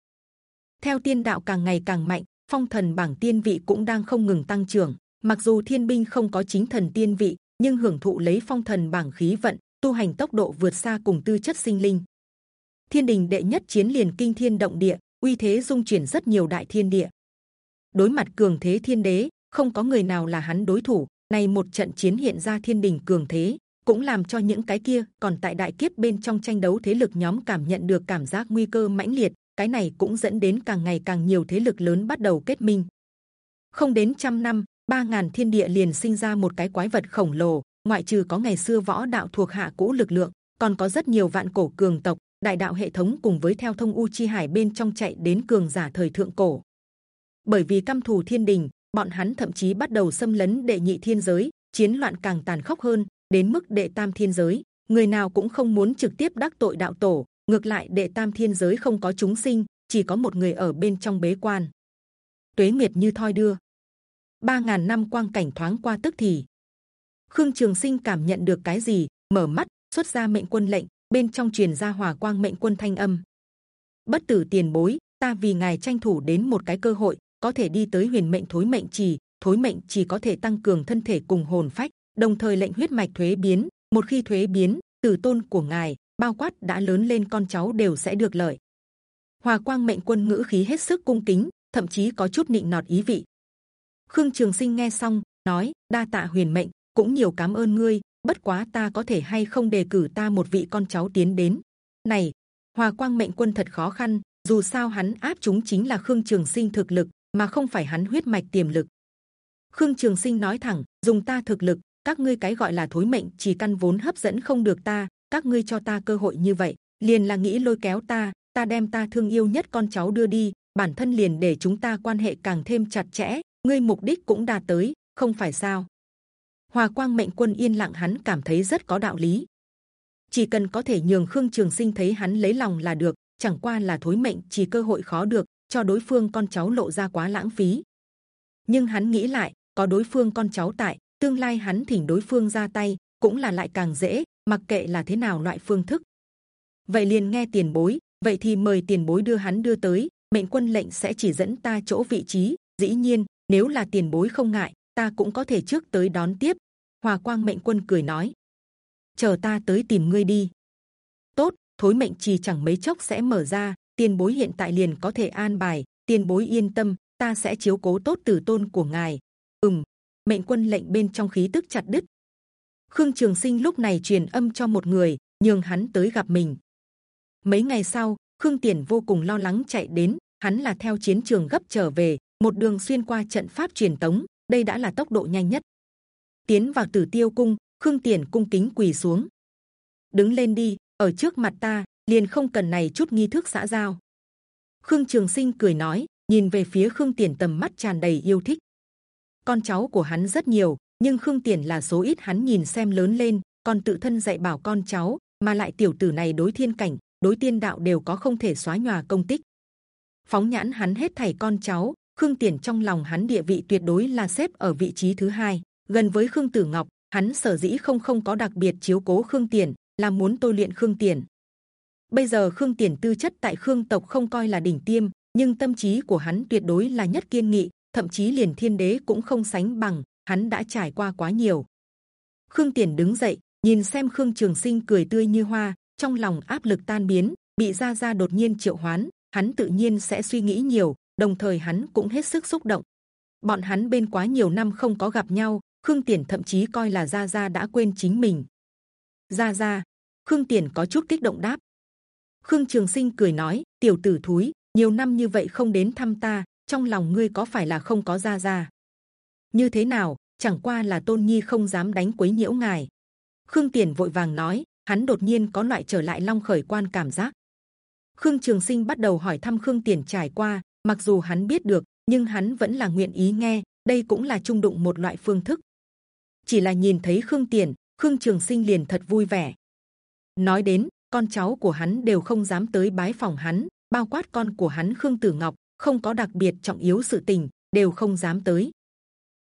Theo tiên đạo càng ngày càng mạnh, phong thần bảng tiên vị cũng đang không ngừng tăng trưởng. Mặc dù thiên binh không có chính thần tiên vị, nhưng hưởng thụ lấy phong thần bảng khí vận, tu hành tốc độ vượt xa cùng tư chất sinh linh thiên đình đệ nhất chiến liền kinh thiên động địa, uy thế dung chuyển rất nhiều đại thiên địa. Đối mặt cường thế thiên đế, không có người nào là hắn đối thủ. Này một trận chiến hiện ra thiên đình cường thế, cũng làm cho những cái kia còn tại đại kiếp bên trong tranh đấu thế lực nhóm cảm nhận được cảm giác nguy cơ mãnh liệt. Cái này cũng dẫn đến càng ngày càng nhiều thế lực lớn bắt đầu kết minh. Không đến trăm năm, ba ngàn thiên địa liền sinh ra một cái quái vật khổng lồ, ngoại trừ có ngày xưa võ đạo thuộc hạ cũ lực lượng, còn có rất nhiều vạn cổ cường tộc đại đạo hệ thống cùng với theo thông u chi hải bên trong chạy đến cường giả thời thượng cổ. Bởi vì căm thù thiên đình, bọn hắn thậm chí bắt đầu xâm lấn đệ nhị thiên giới, chiến loạn càng tàn khốc hơn, đến mức đệ tam thiên giới, người nào cũng không muốn trực tiếp đắc tội đạo tổ, ngược lại đệ tam thiên giới không có chúng sinh, chỉ có một người ở bên trong bế quan. Tuế nguyệt như thoi đưa. Ba ngàn năm quang cảnh thoáng qua tức thì, khương trường sinh cảm nhận được cái gì, mở mắt, xuất ra mệnh quân lệnh bên trong truyền ra hòa quang mệnh quân thanh âm. Bất tử tiền bối, ta vì ngài tranh thủ đến một cái cơ hội, có thể đi tới huyền mệnh thối mệnh trì, thối mệnh trì có thể tăng cường thân thể cùng hồn phách, đồng thời lệnh huyết mạch thuế biến. Một khi thuế biến, tử tôn của ngài, bao quát đã lớn lên con cháu đều sẽ được lợi. Hòa quang mệnh quân ngữ khí hết sức cung kính, thậm chí có chút nịnh nọt ý vị. Khương trường sinh nghe xong, nói, đa tạ huyền mệnh, cũng nhiều cảm ơn ngươi bất quá ta có thể hay không đề cử ta một vị con cháu tiến đến. Này, hòa quang mệnh quân thật khó khăn, dù sao hắn áp chúng chính là khương trường sinh thực lực, mà không phải hắn huyết mạch tiềm lực. Khương trường sinh nói thẳng, dùng ta thực lực, các ngươi cái gọi là thối mệnh, chỉ căn vốn hấp dẫn không được ta, các ngươi cho ta cơ hội như vậy, liền là nghĩ lôi kéo ta ta đem ta thương yêu nhất con cháu đưa đi, bản thân liền để chúng ta quan hệ càng thêm chặt chẽ, ngươi mục đích cũng đạt tới, không phải sao? Hòa quang mệnh quân yên lặng hắn cảm thấy rất có đạo lý. Chỉ cần có thể nhường khương trường sinh thấy hắn lấy lòng là được, chẳng qua là thối mệnh chỉ cơ hội khó được, cho đối phương con cháu lộ ra quá lãng phí. Nhưng hắn nghĩ lại, có đối phương con cháu tại, tương lai hắn thỉnh đối phương ra tay, cũng là lại càng dễ, mặc kệ là thế nào loại phương thức. Vậy liền nghe tiền bối, vậy thì mời tiền bối đưa hắn đưa tới, mệnh quân lệnh sẽ chỉ dẫn ta chỗ vị trí, dĩ nhiên, nếu là tiền bối không ngại ta cũng có thể trước tới đón tiếp. Hòa quang mệnh quân cười nói. Chờ ta tới tìm ngươi đi. Tốt, thối mệnh trì chẳng mấy chốc sẽ mở ra, tiền bối hiện tại liền có thể an bài, tiền bối yên tâm, ta sẽ chiếu cố tốt tử tôn của ngài. Ừm. Mệnh quân lệnh bên trong khí tức chặt đứt. Khương trường sinh lúc này truyền âm cho một người, nhường hắn tới gặp mình. Mấy ngày sau, khương tiền vô cùng lo lắng chạy đến, hắn là theo chiến trường gấp trở về, một đường xuyên qua trận pháp truyền tống đây đã là tốc độ nhanh nhất. Tiến vào tử tiêu cung, khương tiền cung kính quỳ xuống. Đứng lên đi, ở trước mặt ta, liền không cần này chút nghi thức xã giao. Khương trường sinh cười nói, nhìn về phía khương tiền tầm mắt tràn đầy yêu thích. Con cháu của hắn rất nhiều, nhưng khương tiền là số ít hắn nhìn xem lớn lên, còn tự thân dạy bảo con cháu, mà lại tiểu tử này đối thiên cảnh, đối tiên đạo đều có không thể xóa nhòa công tích. Phóng nhãn hắn hết thảy con cháu khương tiền trong lòng hắn địa vị tuyệt đối là xếp ở vị trí thứ hai. Gần với khương tử ngọc, hắn sở dĩ không không có đặc biệt chiếu cố khương tiền là muốn tôi luyện khương tiền. Bây giờ khương tiền tư chất tại khương tộc không coi là đỉnh tiêm, nhưng tâm trí của hắn tuyệt đối là nhất kiên nghị, thậm chí liền thiên đế cũng không sánh bằng, hắn đã trải qua quá nhiều. Khương tiền đứng dậy, nhìn xem khương trường sinh cười tươi như hoa, trong lòng áp lực tan biến, bị gia gia đột nhiên triệu hoán, hắn tự nhiên sẽ suy nghĩ nhiều đồng thời hắn cũng hết sức xúc động. Bọn hắn bên quá nhiều năm không có gặp nhau, khương tiền thậm chí coi là gia gia đã quên chính mình. Gia gia, khương tiền có chút kích động đáp. Khương trường sinh cười nói, tiểu tử thúi, nhiều năm như vậy không đến thăm ta, trong lòng ngươi có phải là không có gia gia? Như thế nào, chẳng qua là tôn nhi không dám đánh quấy nhiễu ngài. Khương tiền vội vàng nói, hắn đột nhiên có loại trở lại long khởi quan cảm giác. Khương trường sinh bắt đầu hỏi thăm khương tiền trải qua mặc dù hắn biết được, nhưng hắn vẫn là nguyện ý nghe, đây cũng là trung đụng một loại phương thức. Chỉ là nhìn thấy khương tiền khương trường sinh liền thật vui vẻ. Nói đến, con cháu của hắn đều không dám tới bái phòng hắn, bao quát con của hắn khương tử ngọc, không có đặc biệt trọng yếu sự tình, đều không dám tới.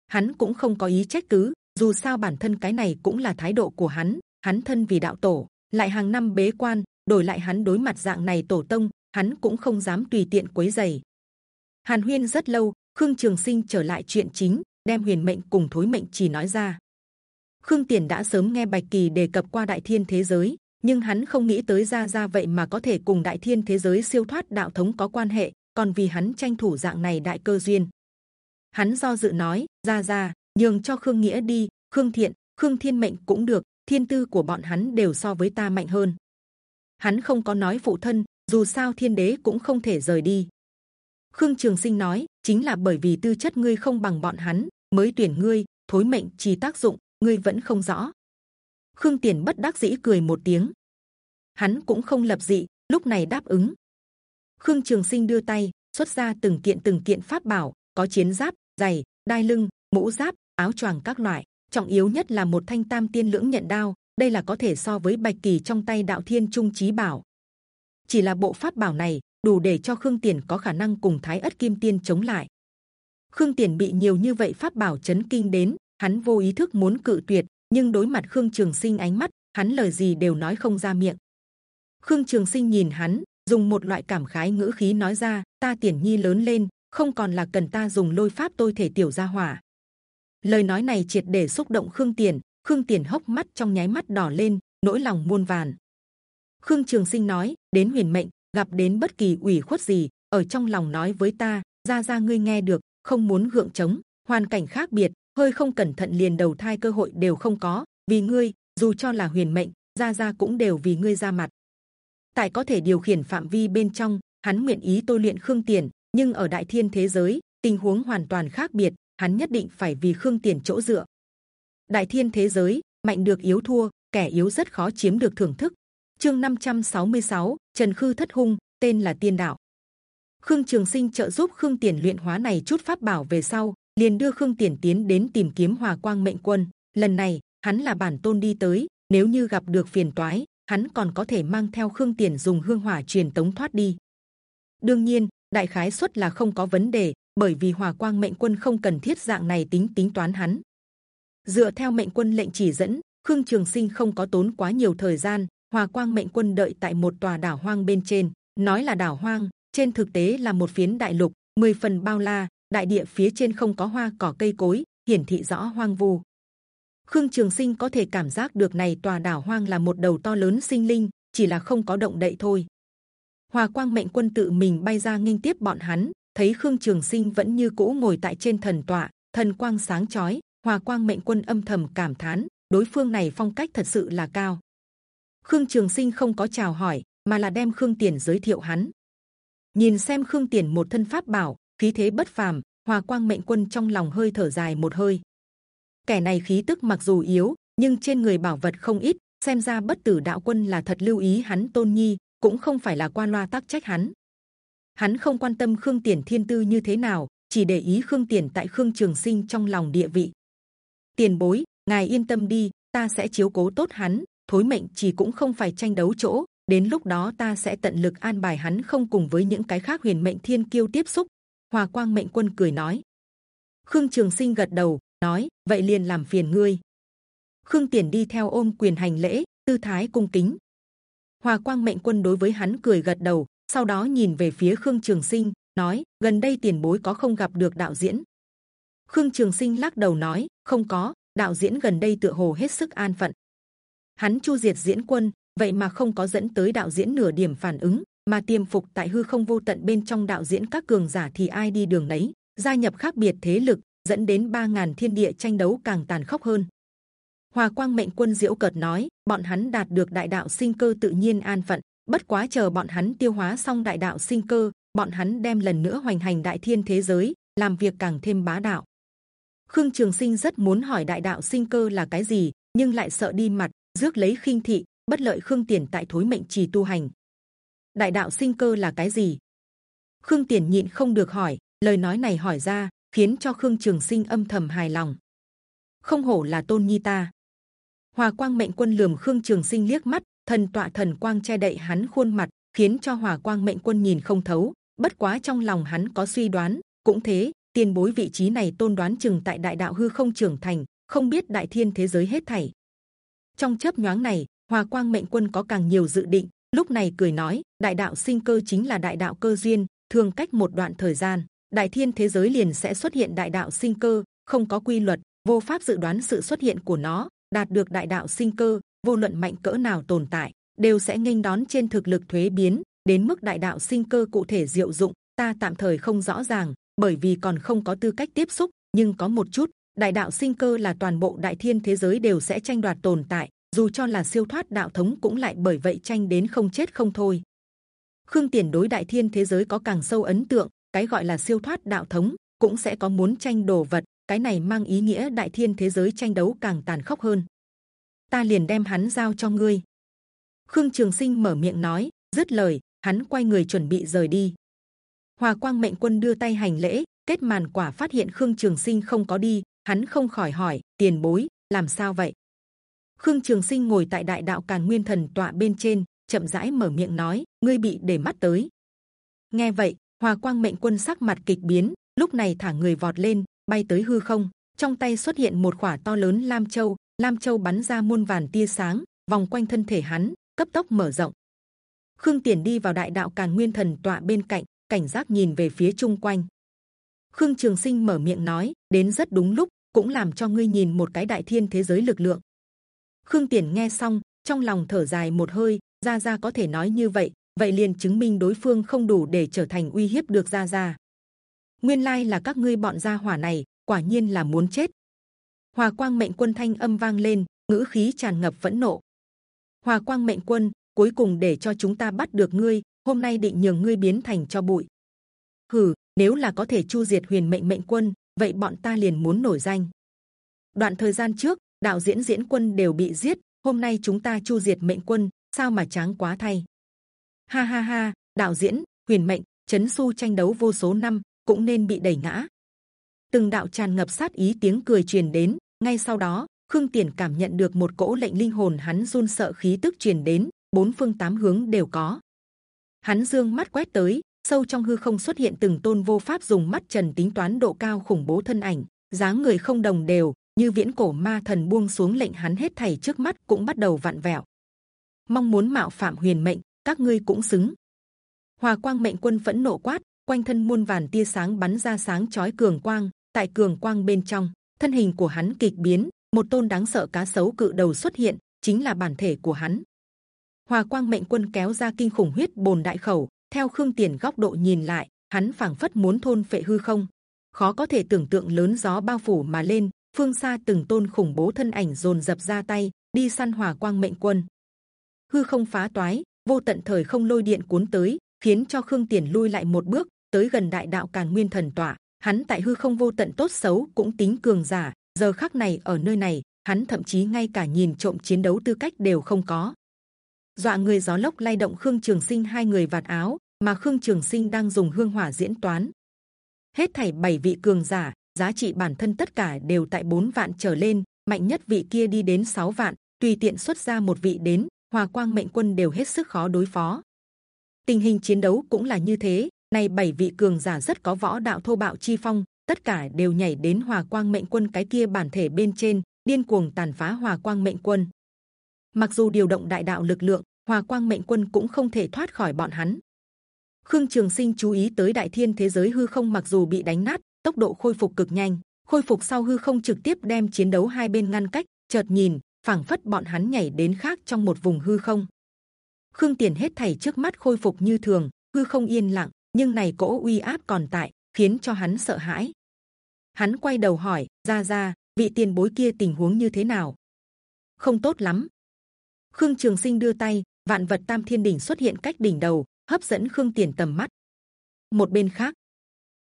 Hắn cũng không có ý trách cứ, dù sao bản thân cái này cũng là thái độ của hắn hắn thân vì đạo tổ, lại hàng năm bế quan, đổi lại hắn đối mặt dạng này tổ tông, hắn cũng không dám tùy tiện quấy giày hàn huyên rất lâu, khương trường sinh trở lại chuyện chính, đem huyền mệnh cùng thối mệnh chỉ nói ra. Khương tiền đã sớm nghe bạch kỳ đề cập qua đại thiên thế giới, nhưng hắn không nghĩ tới ra ra vậy mà có thể cùng đại thiên thế giới siêu thoát đạo thống có quan hệ, còn vì hắn tranh thủ dạng này đại cơ duyên. Hắn do dự nói, ra ra, nhường cho khương nghĩa đi, khương thiện, khương thiên mệnh cũng được, thiên tư của bọn hắn đều so với ta mạnh hơn. Hắn không có nói phụ thân, dù sao thiên đế cũng không thể rời đi khương trường sinh nói, chính là bởi vì tư chất ngươi không bằng bọn hắn, mới tuyển ngươi, thối mệnh chỉ tác dụng, ngươi vẫn không rõ. Khương tiền bất đắc dĩ cười một tiếng. Hắn cũng không lập dị, lúc này đáp ứng. Khương trường sinh đưa tay, xuất ra từng kiện từng kiện pháp bảo, có chiến giáp, giày, đai lưng, mũ giáp, áo choàng các loại, trọng yếu nhất là một thanh tam tiên lưỡng nhận đao, đây là có thể so với bạch kỳ trong tay đạo thiên trung trí bảo. Chỉ là bộ pháp bảo này đủ để cho khương tiền có khả năng cùng thái ất kim tiên chống lại. Khương tiền bị nhiều như vậy pháp bảo chấn kinh đến, hắn vô ý thức muốn cự tuyệt, nhưng đối mặt khương trường sinh ánh mắt, hắn lời gì đều nói không ra miệng. Khương trường sinh nhìn hắn, dùng một loại cảm khái ngữ khí nói ra, ta tiền nhi lớn lên, không còn là cần ta dùng lôi pháp tôi thể tiểu gia hỏa. Lời nói này triệt để xúc động khương tiền khương tiền hốc mắt trong nháy mắt đỏ lên, nỗi lòng muôn vàn. Khương trường sinh nói, đến huyền mệnh gặp đến bất kỳ ủy khuất gì, ở trong lòng nói với ta, ra ra ngươi nghe được, không muốn gượng chống hoàn cảnh khác biệt, hơi không cẩn thận liền đầu thai cơ hội đều không có, vì ngươi, dù cho là huyền mệnh, ra ra cũng đều vì ngươi ra mặt. Tại có thể điều khiển phạm vi bên trong, hắn nguyện ý tôi luyện khương tiền nhưng ở đại thiên thế giới, tình huống hoàn toàn khác biệt, hắn nhất định phải vì khương tiền chỗ dựa. Đại thiên thế giới, mạnh được yếu thua, kẻ yếu rất khó chiếm được thưởng thức chương 566, trần khư thất hung tên là tiên đạo. Khương trường sinh trợ giúp khương tiền luyện hóa này chút pháp bảo về sau liền đưa khương tiền tiến đến tìm kiếm hòa quang mệnh quân. Lần này hắn là bản tôn đi tới nếu như gặp được phiền toái hắn còn có thể mang theo khương tiền dùng hương hỏa truyền tống thoát đi. Đương nhiên đại khái suất là không có vấn đề bởi vì hòa quang mệnh quân không cần thiết dạng này tính tính toán hắn. Dựa theo mệnh quân lệnh chỉ dẫn khương trường sinh không có tốn quá nhiều thời gian hòa quang mệnh quân đợi tại một tòa đảo hoang bên trên nói là đảo hoang trên thực tế là một phiến đại lục mười phần bao la đại địa phía trên không có hoa cỏ cây cối, hiển thị rõ hoang vu. Khương Trường Sinh có thể cảm giác được này tòa đảo hoang là một đầu to lớn sinh linh, chỉ là không có động đậy thôi. Hòa Quang Mệnh Quân tự mình bay ra nghinh tiếp bọn hắn, thấy Khương Trường Sinh vẫn như cũ ngồi tại trên thần tọa, thần quang sáng chói. Hòa Quang Mệnh Quân âm thầm cảm thán, đối phương này phong cách thật sự là cao. Khương Trường Sinh không có chào hỏi, mà là đem Khương Tiền giới thiệu hắn. Nhìn xem Khương Tiền một thân pháp bảo, khí thế bất phàm, Hòa Quang Mệnh Quân trong lòng hơi thở dài một hơi. Kẻ này khí tức mặc dù yếu, nhưng trên người bảo vật không ít, xem ra bất tử đạo quân là thật lưu ý hắn tôn nhi, cũng không phải là qua loa tác trách hắn. Hắn không quan tâm Khương Tiền thiên tư như thế nào, chỉ để ý Khương Tiền tại Khương Trường Sinh trong lòng địa vị. Tiền bối, ngài yên tâm đi, ta sẽ chiếu cố tốt hắn. Thối mệnh chỉ cũng không phải tranh đấu chỗ, đến lúc đó ta sẽ tận lực an bài hắn không cùng với những cái khác huyền mệnh thiên kiêu tiếp xúc. Hòa Quang mệnh quân cười nói. Khương Trường Sinh gật đầu, nói vậy liền làm phiền ngươi. Khương Tiền đi theo ôm quyền hành lễ, tư thái cung kính. Hòa Quang mệnh quân đối với hắn cười gật đầu, sau đó nhìn về phía Khương Trường Sinh, nói: gần đây tiền bối có không gặp được đạo diễn? Khương Trường Sinh lắc đầu nói: không có, đạo diễn gần đây tựa hồ hết sức an phận. Hắn chu diệt diễn quân, vậy mà không có dẫn tới đạo diễn nửa điểm phản ứng, mà tiềm phục tại hư không vô tận bên trong đạo diễn các cường giả thì ai đi đường đấy, gia nhập khác biệt thế lực, dẫn đến ba ngàn thiên địa tranh đấu càng tàn khốc hơn. Hòa Quang mệnh quân diễu cợt nói, bọn hắn đạt được đại đạo sinh cơ tự nhiên an phận, bất quá chờ bọn hắn tiêu hóa xong đại đạo sinh cơ, bọn hắn đem lần nữa hoành hành đại thiên thế giới, làm việc càng thêm bá đạo. Khương Trường Sinh rất muốn hỏi đại đạo sinh cơ là cái gì, nhưng lại sợ đi mặt, rước lấy khinh thị, bất lợi Khương Tiền tại thối mệnh trì tu hành. Đại đạo sinh cơ là cái gì? Khương Tiền nhịn không được hỏi, lời nói này hỏi ra, khiến cho Khương Trường Sinh âm thầm hài lòng. Không hổ là tôn nhi ta. Hòa Quang mệnh quân lườm Khương Trường Sinh liếc mắt, thần tọa thần quang che đậy hắn khuôn mặt, khiến cho Hòa Quang mệnh quân nhìn không thấu. Bất quá trong lòng hắn có suy đoán, cũng thế, tiền bối vị trí này tôn đoán chừng tại đại đạo hư không trưởng thành, không biết đại thiên thế giới hết thảy. Trong chớp nhoáng này, Hòa Quang mệnh quân có càng nhiều dự định. Lúc này cười nói, đại đạo sinh cơ chính là đại đạo cơ duyên, thường cách một đoạn thời gian, đại thiên thế giới liền sẽ xuất hiện đại đạo sinh cơ, không có quy luật, vô pháp dự đoán sự xuất hiện của nó. đạt được đại đạo sinh cơ, vô luận mạnh cỡ nào tồn tại, đều sẽ nghênh đón trên thực lực thuế biến. đến mức đại đạo sinh cơ cụ thể diệu dụng, ta tạm thời không rõ ràng, bởi vì còn không có tư cách tiếp xúc. nhưng có một chút, đại đạo sinh cơ là toàn bộ đại thiên thế giới đều sẽ tranh đoạt tồn tại, dù cho là siêu thoát đạo thống cũng lại bởi vậy tranh đến không chết không thôi. Khương Tiền đối đại thiên thế giới có càng sâu ấn tượng, cái gọi là siêu thoát đạo thống cũng sẽ có muốn tranh đồ vật, cái này mang ý nghĩa đại thiên thế giới tranh đấu càng tàn khốc hơn. Ta liền đem hắn giao cho ngươi. Khương Trường Sinh mở miệng nói, dứt lời, hắn quay người chuẩn bị rời đi. Hòa Quang mệnh quân đưa tay hành lễ, kết màn quả phát hiện Khương Trường Sinh không có đi, hắn không khỏi hỏi, tiền bối, làm sao vậy? Khương Trường Sinh ngồi tại Đại Đạo Càn Nguyên Thần tọa bên trên, chậm rãi mở miệng nói, ngươi bị để mắt tới. Nghe vậy, Hòa Quang Mệnh Quân sắc mặt kịch biến, lúc này thả người vọt lên, bay tới hư không, trong tay xuất hiện một quả to lớn lam châu, lam châu bắn ra muôn vàn tia sáng, vòng quanh thân thể hắn, cấp tốc mở rộng. Khương Tiền đi vào Đại Đạo Càn Nguyên Thần tọa bên cạnh, cảnh giác nhìn về phía chung quanh. Khương Trường Sinh mở miệng nói, đến rất đúng lúc, cũng làm cho ngươi nhìn một cái đại thiên thế giới lực lượng. Khương Tiền nghe xong, trong lòng thở dài một hơi, Gia Gia có thể nói như vậy, vậy liền chứng minh đối phương không đủ để trở thành uy hiếp được Gia Gia. Nguyên lai là các ngươi bọn gia hỏa này, quả nhiên là muốn chết. Hòa Quang Mệnh Quân thanh âm vang lên, ngữ khí tràn ngập phẫn nộ. Hòa Quang Mệnh Quân, cuối cùng để cho chúng ta bắt được ngươi, hôm nay định nhường ngươi biến thành cho bụi. Hừ, nếu là có thể chu diệt Huyền Mệnh Mệnh Quân, vậy bọn ta liền muốn nổi danh. Đoạn thời gian trước, đạo diễn diễn quân đều bị giết hôm nay chúng ta chu diệt mệnh quân sao mà tráng quá thay? Ha ha ha đạo diễn huyền mệnh chấn su tranh đấu vô số năm cũng nên bị đẩy ngã. Từng đạo tràn ngập sát ý tiếng cười truyền đến ngay sau đó khương tiền cảm nhận được một cỗ lệnh linh hồn hắn run sợ khí tức truyền đến bốn phương tám hướng đều có. Hắn dương mắt quét tới sâu trong hư không xuất hiện từng tôn vô pháp dùng mắt trần tính toán độ cao khủng bố thân ảnh dáng người không đồng đều như viễn cổ ma thần buông xuống lệnh hắn hết thảy trước mắt cũng bắt đầu vặn vẹo mong muốn mạo phạm huyền mệnh các ngươi cũng xứng hòa quang mệnh quân phẫn nộ quát quanh thân muôn vàn tia sáng bắn ra sáng chói cường quang. Tại cường quang bên trong, thân hình của hắn kịch biến, một tôn đáng sợ cá sấu cự đầu xuất hiện, chính là bản thể của hắn. Hòa quang mệnh quân kéo ra kinh khủng huyết bồn đại khẩu, theo khương tiền góc độ nhìn lại, hắn phảng phất muốn thôn phệ hư không, khó có thể tưởng tượng lớn gió bao phủ mà lên, phương xa từng tôn khủng bố thân ảnh dồn dập ra tay đi săn hòa quang mệnh quân. Hư không phá toái, vô tận thời không lôi điện cuốn tới, khiến cho khương tiền lui lại một bước tới gần đại đạo càn nguyên thần tọa. Hắn tại hư không vô tận tốt xấu cũng tính cường giả, giờ khắc này ở nơi này, hắn thậm chí ngay cả nhìn trộm chiến đấu tư cách đều không có. Dọa người gió lốc lay động khương trường sinh hai người vạt áo, mà khương trường sinh đang dùng hương hỏa diễn toán. Hết thảy bảy vị cường giả, giá trị bản thân tất cả đều tại 4 vạn trở lên, mạnh nhất vị kia đi đến 6 vạn, tùy tiện xuất ra một vị đến, hòa quang mệnh quân đều hết sức khó đối phó. Tình hình chiến đấu cũng là như thế, này bảy vị cường giả rất có võ đạo thô bạo chi phong, tất cả đều nhảy đến hòa quang mệnh quân cái kia bản thể bên trên, điên cuồng tàn phá hòa quang mệnh quân. Mặc dù điều động đại đạo lực lượng, hòa quang mệnh quân cũng không thể thoát khỏi bọn hắn. Khương Trường Sinh chú ý tới đại thiên thế giới hư không mặc dù bị đánh nát, tốc độ khôi phục cực nhanh. Khôi phục sau hư không trực tiếp đem chiến đấu hai bên ngăn cách. Chợt nhìn, phảng phất bọn hắn nhảy đến khác trong một vùng hư không. Khương Tiền hết thảy trước mắt khôi phục như thường, hư không yên lặng, nhưng này cỗ uy áp còn tại, khiến cho hắn sợ hãi. Hắn quay đầu hỏi, ra ra, vị tiền bối kia tình huống như thế nào? Không tốt lắm. Khương Trường Sinh đưa tay, vạn vật tam thiên đỉnh xuất hiện cách đỉnh đầu, hấp dẫn Khương Tiền tầm mắt. Một bên khác,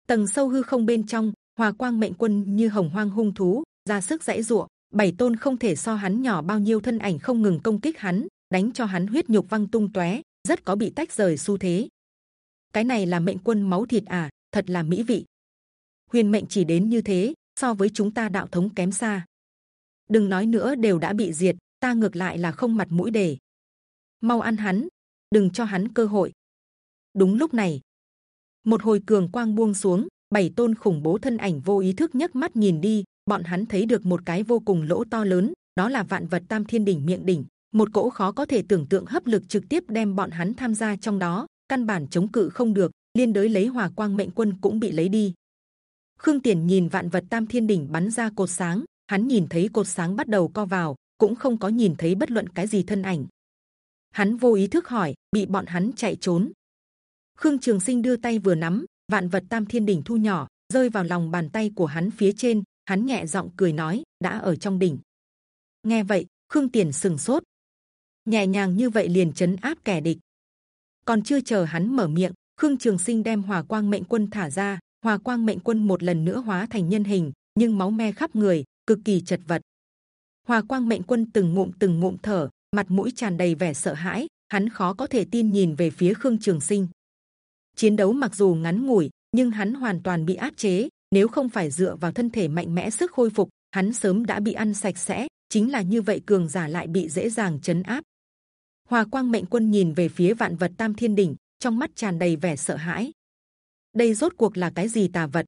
tầng sâu hư không bên trong, hòa quang mệnh quân như hồng hoang hung thú ra sức dãy rụa Bảy tôn không thể so hắn nhỏ bao nhiêu thân ảnh không ngừng công kích hắn, đánh cho hắn huyết nhục văng tung tóe, rất có bị tách rời xu thế. Cái này là mệnh quân máu thịt à, thật là mỹ vị. Huyền mệnh chỉ đến như thế, so với chúng ta đạo thống kém xa. Đừng nói nữa đều đã bị diệt, ta ngược lại là không mặt mũi để. Mau ăn hắn, đừng cho hắn cơ hội đúng lúc này, một hồi cường quang buông xuống, bảy tôn khủng bố thân ảnh vô ý thức nhấc mắt nhìn đi. Bọn hắn thấy được một cái vô cùng lỗ to lớn, đó là vạn vật tam thiên đỉnh miệng đỉnh. Một cỗ khó có thể tưởng tượng hấp lực trực tiếp đem bọn hắn tham gia trong đó, căn bản chống cự không được, liên đới lấy hòa quang mệnh quân cũng bị lấy đi. Khương tiền nhìn vạn vật tam thiên đỉnh bắn ra cột sáng, hắn nhìn thấy cột sáng bắt đầu co vào, cũng không có nhìn thấy bất luận cái gì thân ảnh. Hắn vô ý thức hỏi, bị bọn hắn chạy trốn khương trường sinh đưa tay vừa nắm, vạn vật tam thiên đỉnh thu nhỏ, rơi vào lòng bàn tay của hắn phía trên, hắn nhẹ giọng cười nói, đã ở trong đỉnh. Nghe vậy, khương tiền sừng sốt. Nhẹ nhàng như vậy liền chấn áp kẻ địch. Còn chưa chờ hắn mở miệng, khương trường sinh đem hòa quang mệnh quân thả ra. Hòa quang mệnh quân một lần nữa hóa thành nhân hình, nhưng máu me khắp người, cực kỳ chật vật. Hòa quang mệnh quân từng ngụm từng ngụm thở, mặt mũi tràn đầy vẻ sợ hãi, hắn khó có thể tin nhìn về phía khương trường sinh chiến đấu mặc dù ngắn ngủi, nhưng hắn hoàn toàn bị áp chế. Nếu không phải dựa vào thân thể mạnh mẽ sức khôi phục, hắn sớm đã bị ăn sạch sẽ. Chính là như vậy cường giả lại bị dễ dàng chấn áp. Hòa quang mệnh quân nhìn về phía vạn vật tam thiên đỉnh, trong mắt tràn đầy vẻ sợ hãi. Đây rốt cuộc là cái gì tà vật?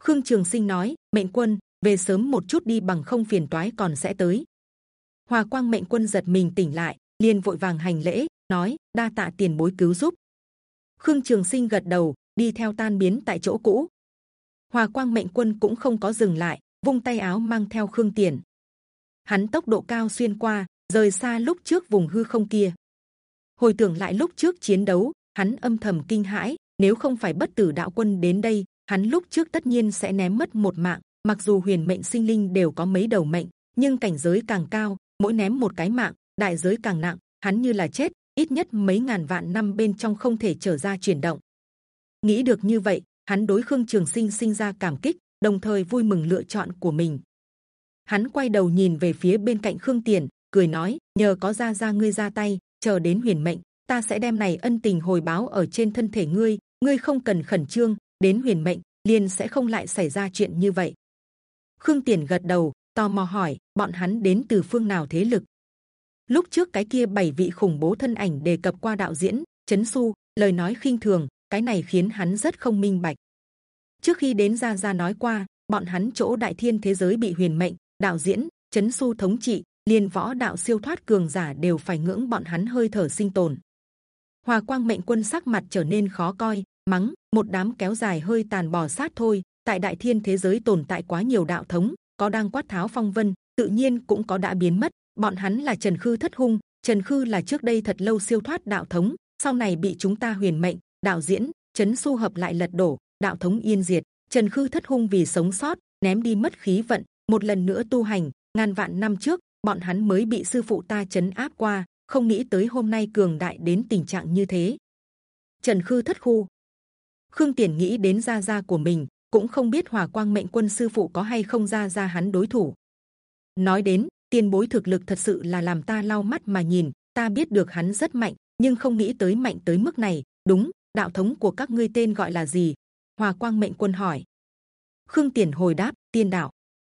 Khương trường sinh nói, mệnh quân, về sớm một chút đi bằng không phiền toái còn sẽ tới. Hòa quang mệnh quân giật mình tỉnh lại, liền vội vàng hành lễ, nói, đa tạ tiền bối cứu giúp khương trường sinh gật đầu, đi theo tan biến tại chỗ cũ. Hòa quang mệnh quân cũng không có dừng lại, vung tay áo mang theo khương tiền. Hắn tốc độ cao xuyên qua, rời xa lúc trước vùng hư không kia. Hồi tưởng lại lúc trước chiến đấu, hắn âm thầm kinh hãi, nếu không phải bất tử đạo quân đến đây, hắn lúc trước tất nhiên sẽ ném mất một mạng. Mặc dù huyền mệnh sinh linh đều có mấy đầu mệnh, nhưng cảnh giới càng cao, mỗi ném một cái mạng, đại giới càng nặng, hắn như là chết ít nhất mấy ngàn vạn năm bên trong không thể trở ra chuyển động. Nghĩ được như vậy, hắn đối khương trường sinh sinh ra cảm kích, đồng thời vui mừng lựa chọn của mình. Hắn quay đầu nhìn về phía bên cạnh khương tiền, cười nói, nhờ có gia gia ngươi ra tay, chờ đến huyền mệnh, ta sẽ đem này ân tình hồi báo ở trên thân thể ngươi ngươi không cần khẩn trương, đến huyền mệnh, liền sẽ không lại xảy ra chuyện như vậy. Khương tiền gật đầu, tò mò hỏi, bọn hắn đến từ phương nào thế lực? Lúc trước cái kia bảy vị khủng bố thân ảnh đề cập qua đạo diễn, chấn su lời nói khinh thường, cái này khiến hắn rất không minh bạch. Trước khi đến gia gia nói qua, bọn hắn chỗ đại thiên thế giới bị huyền mệnh, đạo diễn, chấn su thống trị, liền võ đạo siêu thoát cường giả đều phải ngưỡng bọn hắn hơi thở sinh tồn. Hòa quang mệnh quân sắc mặt trở nên khó coi, mắng, một đám kéo dài hơi tàn bò sát thôi, tại đại thiên thế giới tồn tại quá nhiều đạo thống, có đang quát tháo phong vân, tự nhiên cũng có đã biến mất bọn hắn là trần khư thất hung, trần khư là trước đây thật lâu siêu thoát đạo thống, sau này bị chúng ta huyền mệnh, đạo diễn, chấn su hợp lại lật đổ, đạo thống yên diệt. Trần khư thất hung vì sống sót, ném đi mất khí vận, một lần nữa tu hành. Ngàn vạn năm trước, bọn hắn mới bị sư phụ ta chấn áp qua, không nghĩ tới hôm nay cường đại đến tình trạng như thế. Trần khư thất khu. Khương tiền nghĩ đến gia gia của mình, cũng không biết hòa quang mệnh quân sư phụ có hay không gia gia hắn đối thủ. Nói đến tiền bối thực lực thật sự là làm ta lau mắt mà nhìn, ta biết được hắn rất mạnh, nhưng không nghĩ tới mạnh tới mức này. Đúng, đạo thống của các ngươi tên gọi là gì? Hòa quang mệnh quân hỏi. Khương tiền hồi đáp, tiên đạo.